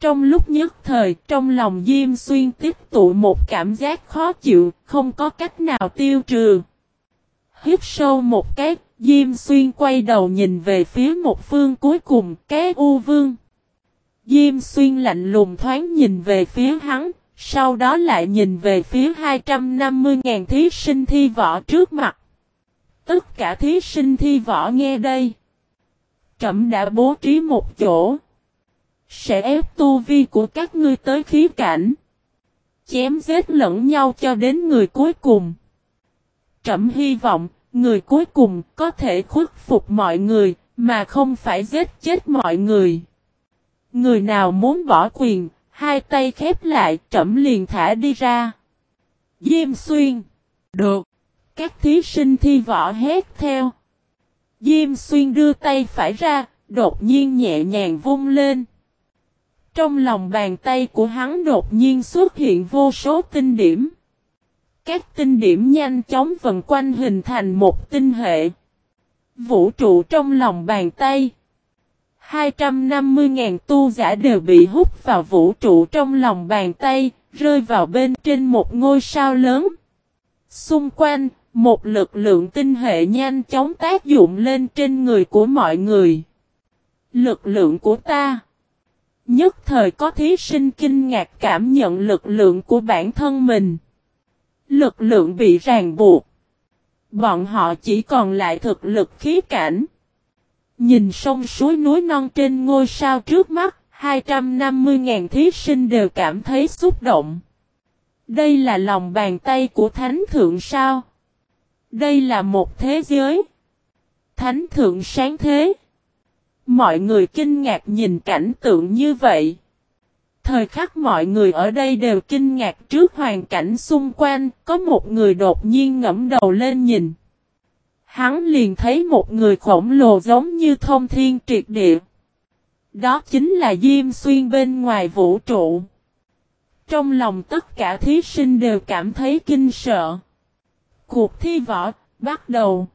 Trong lúc nhất thời, trong lòng Diêm Xuyên tiếp tụ một cảm giác khó chịu, không có cách nào tiêu trừ. Hít sâu một cái, Diêm Xuyên quay đầu nhìn về phía một phương cuối cùng, cái U Vương. Diêm Xuyên lạnh lùng thoáng nhìn về phía hắn, sau đó lại nhìn về phía 250.000 thí sinh thi võ trước mặt. Tất cả thí sinh thi võ nghe đây. Trẩm đã bố trí một chỗ. Sẽ ép tu vi của các ngươi tới khí cảnh. Chém giết lẫn nhau cho đến người cuối cùng. Trẩm hy vọng, người cuối cùng có thể khuất phục mọi người, mà không phải giết chết mọi người. Người nào muốn bỏ quyền, hai tay khép lại, trẫm liền thả đi ra. Diêm xuyên. Được. Các thí sinh thi võ hét theo. Diêm xuyên đưa tay phải ra, đột nhiên nhẹ nhàng vung lên. Trong lòng bàn tay của hắn đột nhiên xuất hiện vô số tinh điểm. Các tinh điểm nhanh chóng vần quanh hình thành một tinh hệ. Vũ trụ trong lòng bàn tay. 250.000 tu giả đều bị hút vào vũ trụ trong lòng bàn tay, rơi vào bên trên một ngôi sao lớn. Xung quanh, một lực lượng tinh hệ nhanh chóng tác dụng lên trên người của mọi người. Lực lượng của ta Nhất thời có thí sinh kinh ngạc cảm nhận lực lượng của bản thân mình. Lực lượng bị ràng buộc. Bọn họ chỉ còn lại thực lực khí cảnh. Nhìn sông suối núi non trên ngôi sao trước mắt, 250.000 thí sinh đều cảm thấy xúc động. Đây là lòng bàn tay của Thánh Thượng sao? Đây là một thế giới. Thánh Thượng sáng thế. Mọi người kinh ngạc nhìn cảnh tượng như vậy. Thời khắc mọi người ở đây đều kinh ngạc trước hoàn cảnh xung quanh, có một người đột nhiên ngẫm đầu lên nhìn. Hắn liền thấy một người khổng lồ giống như thông thiên triệt địa. Đó chính là Diêm Xuyên bên ngoài vũ trụ. Trong lòng tất cả thí sinh đều cảm thấy kinh sợ. Cuộc thi võ bắt đầu.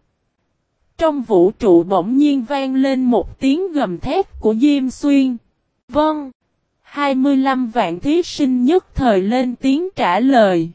Trong vũ trụ bỗng nhiên vang lên một tiếng gầm thét của Diêm Xuyên. Vâng. 25 vạn thí sinh nhất thời lên tiếng trả lời.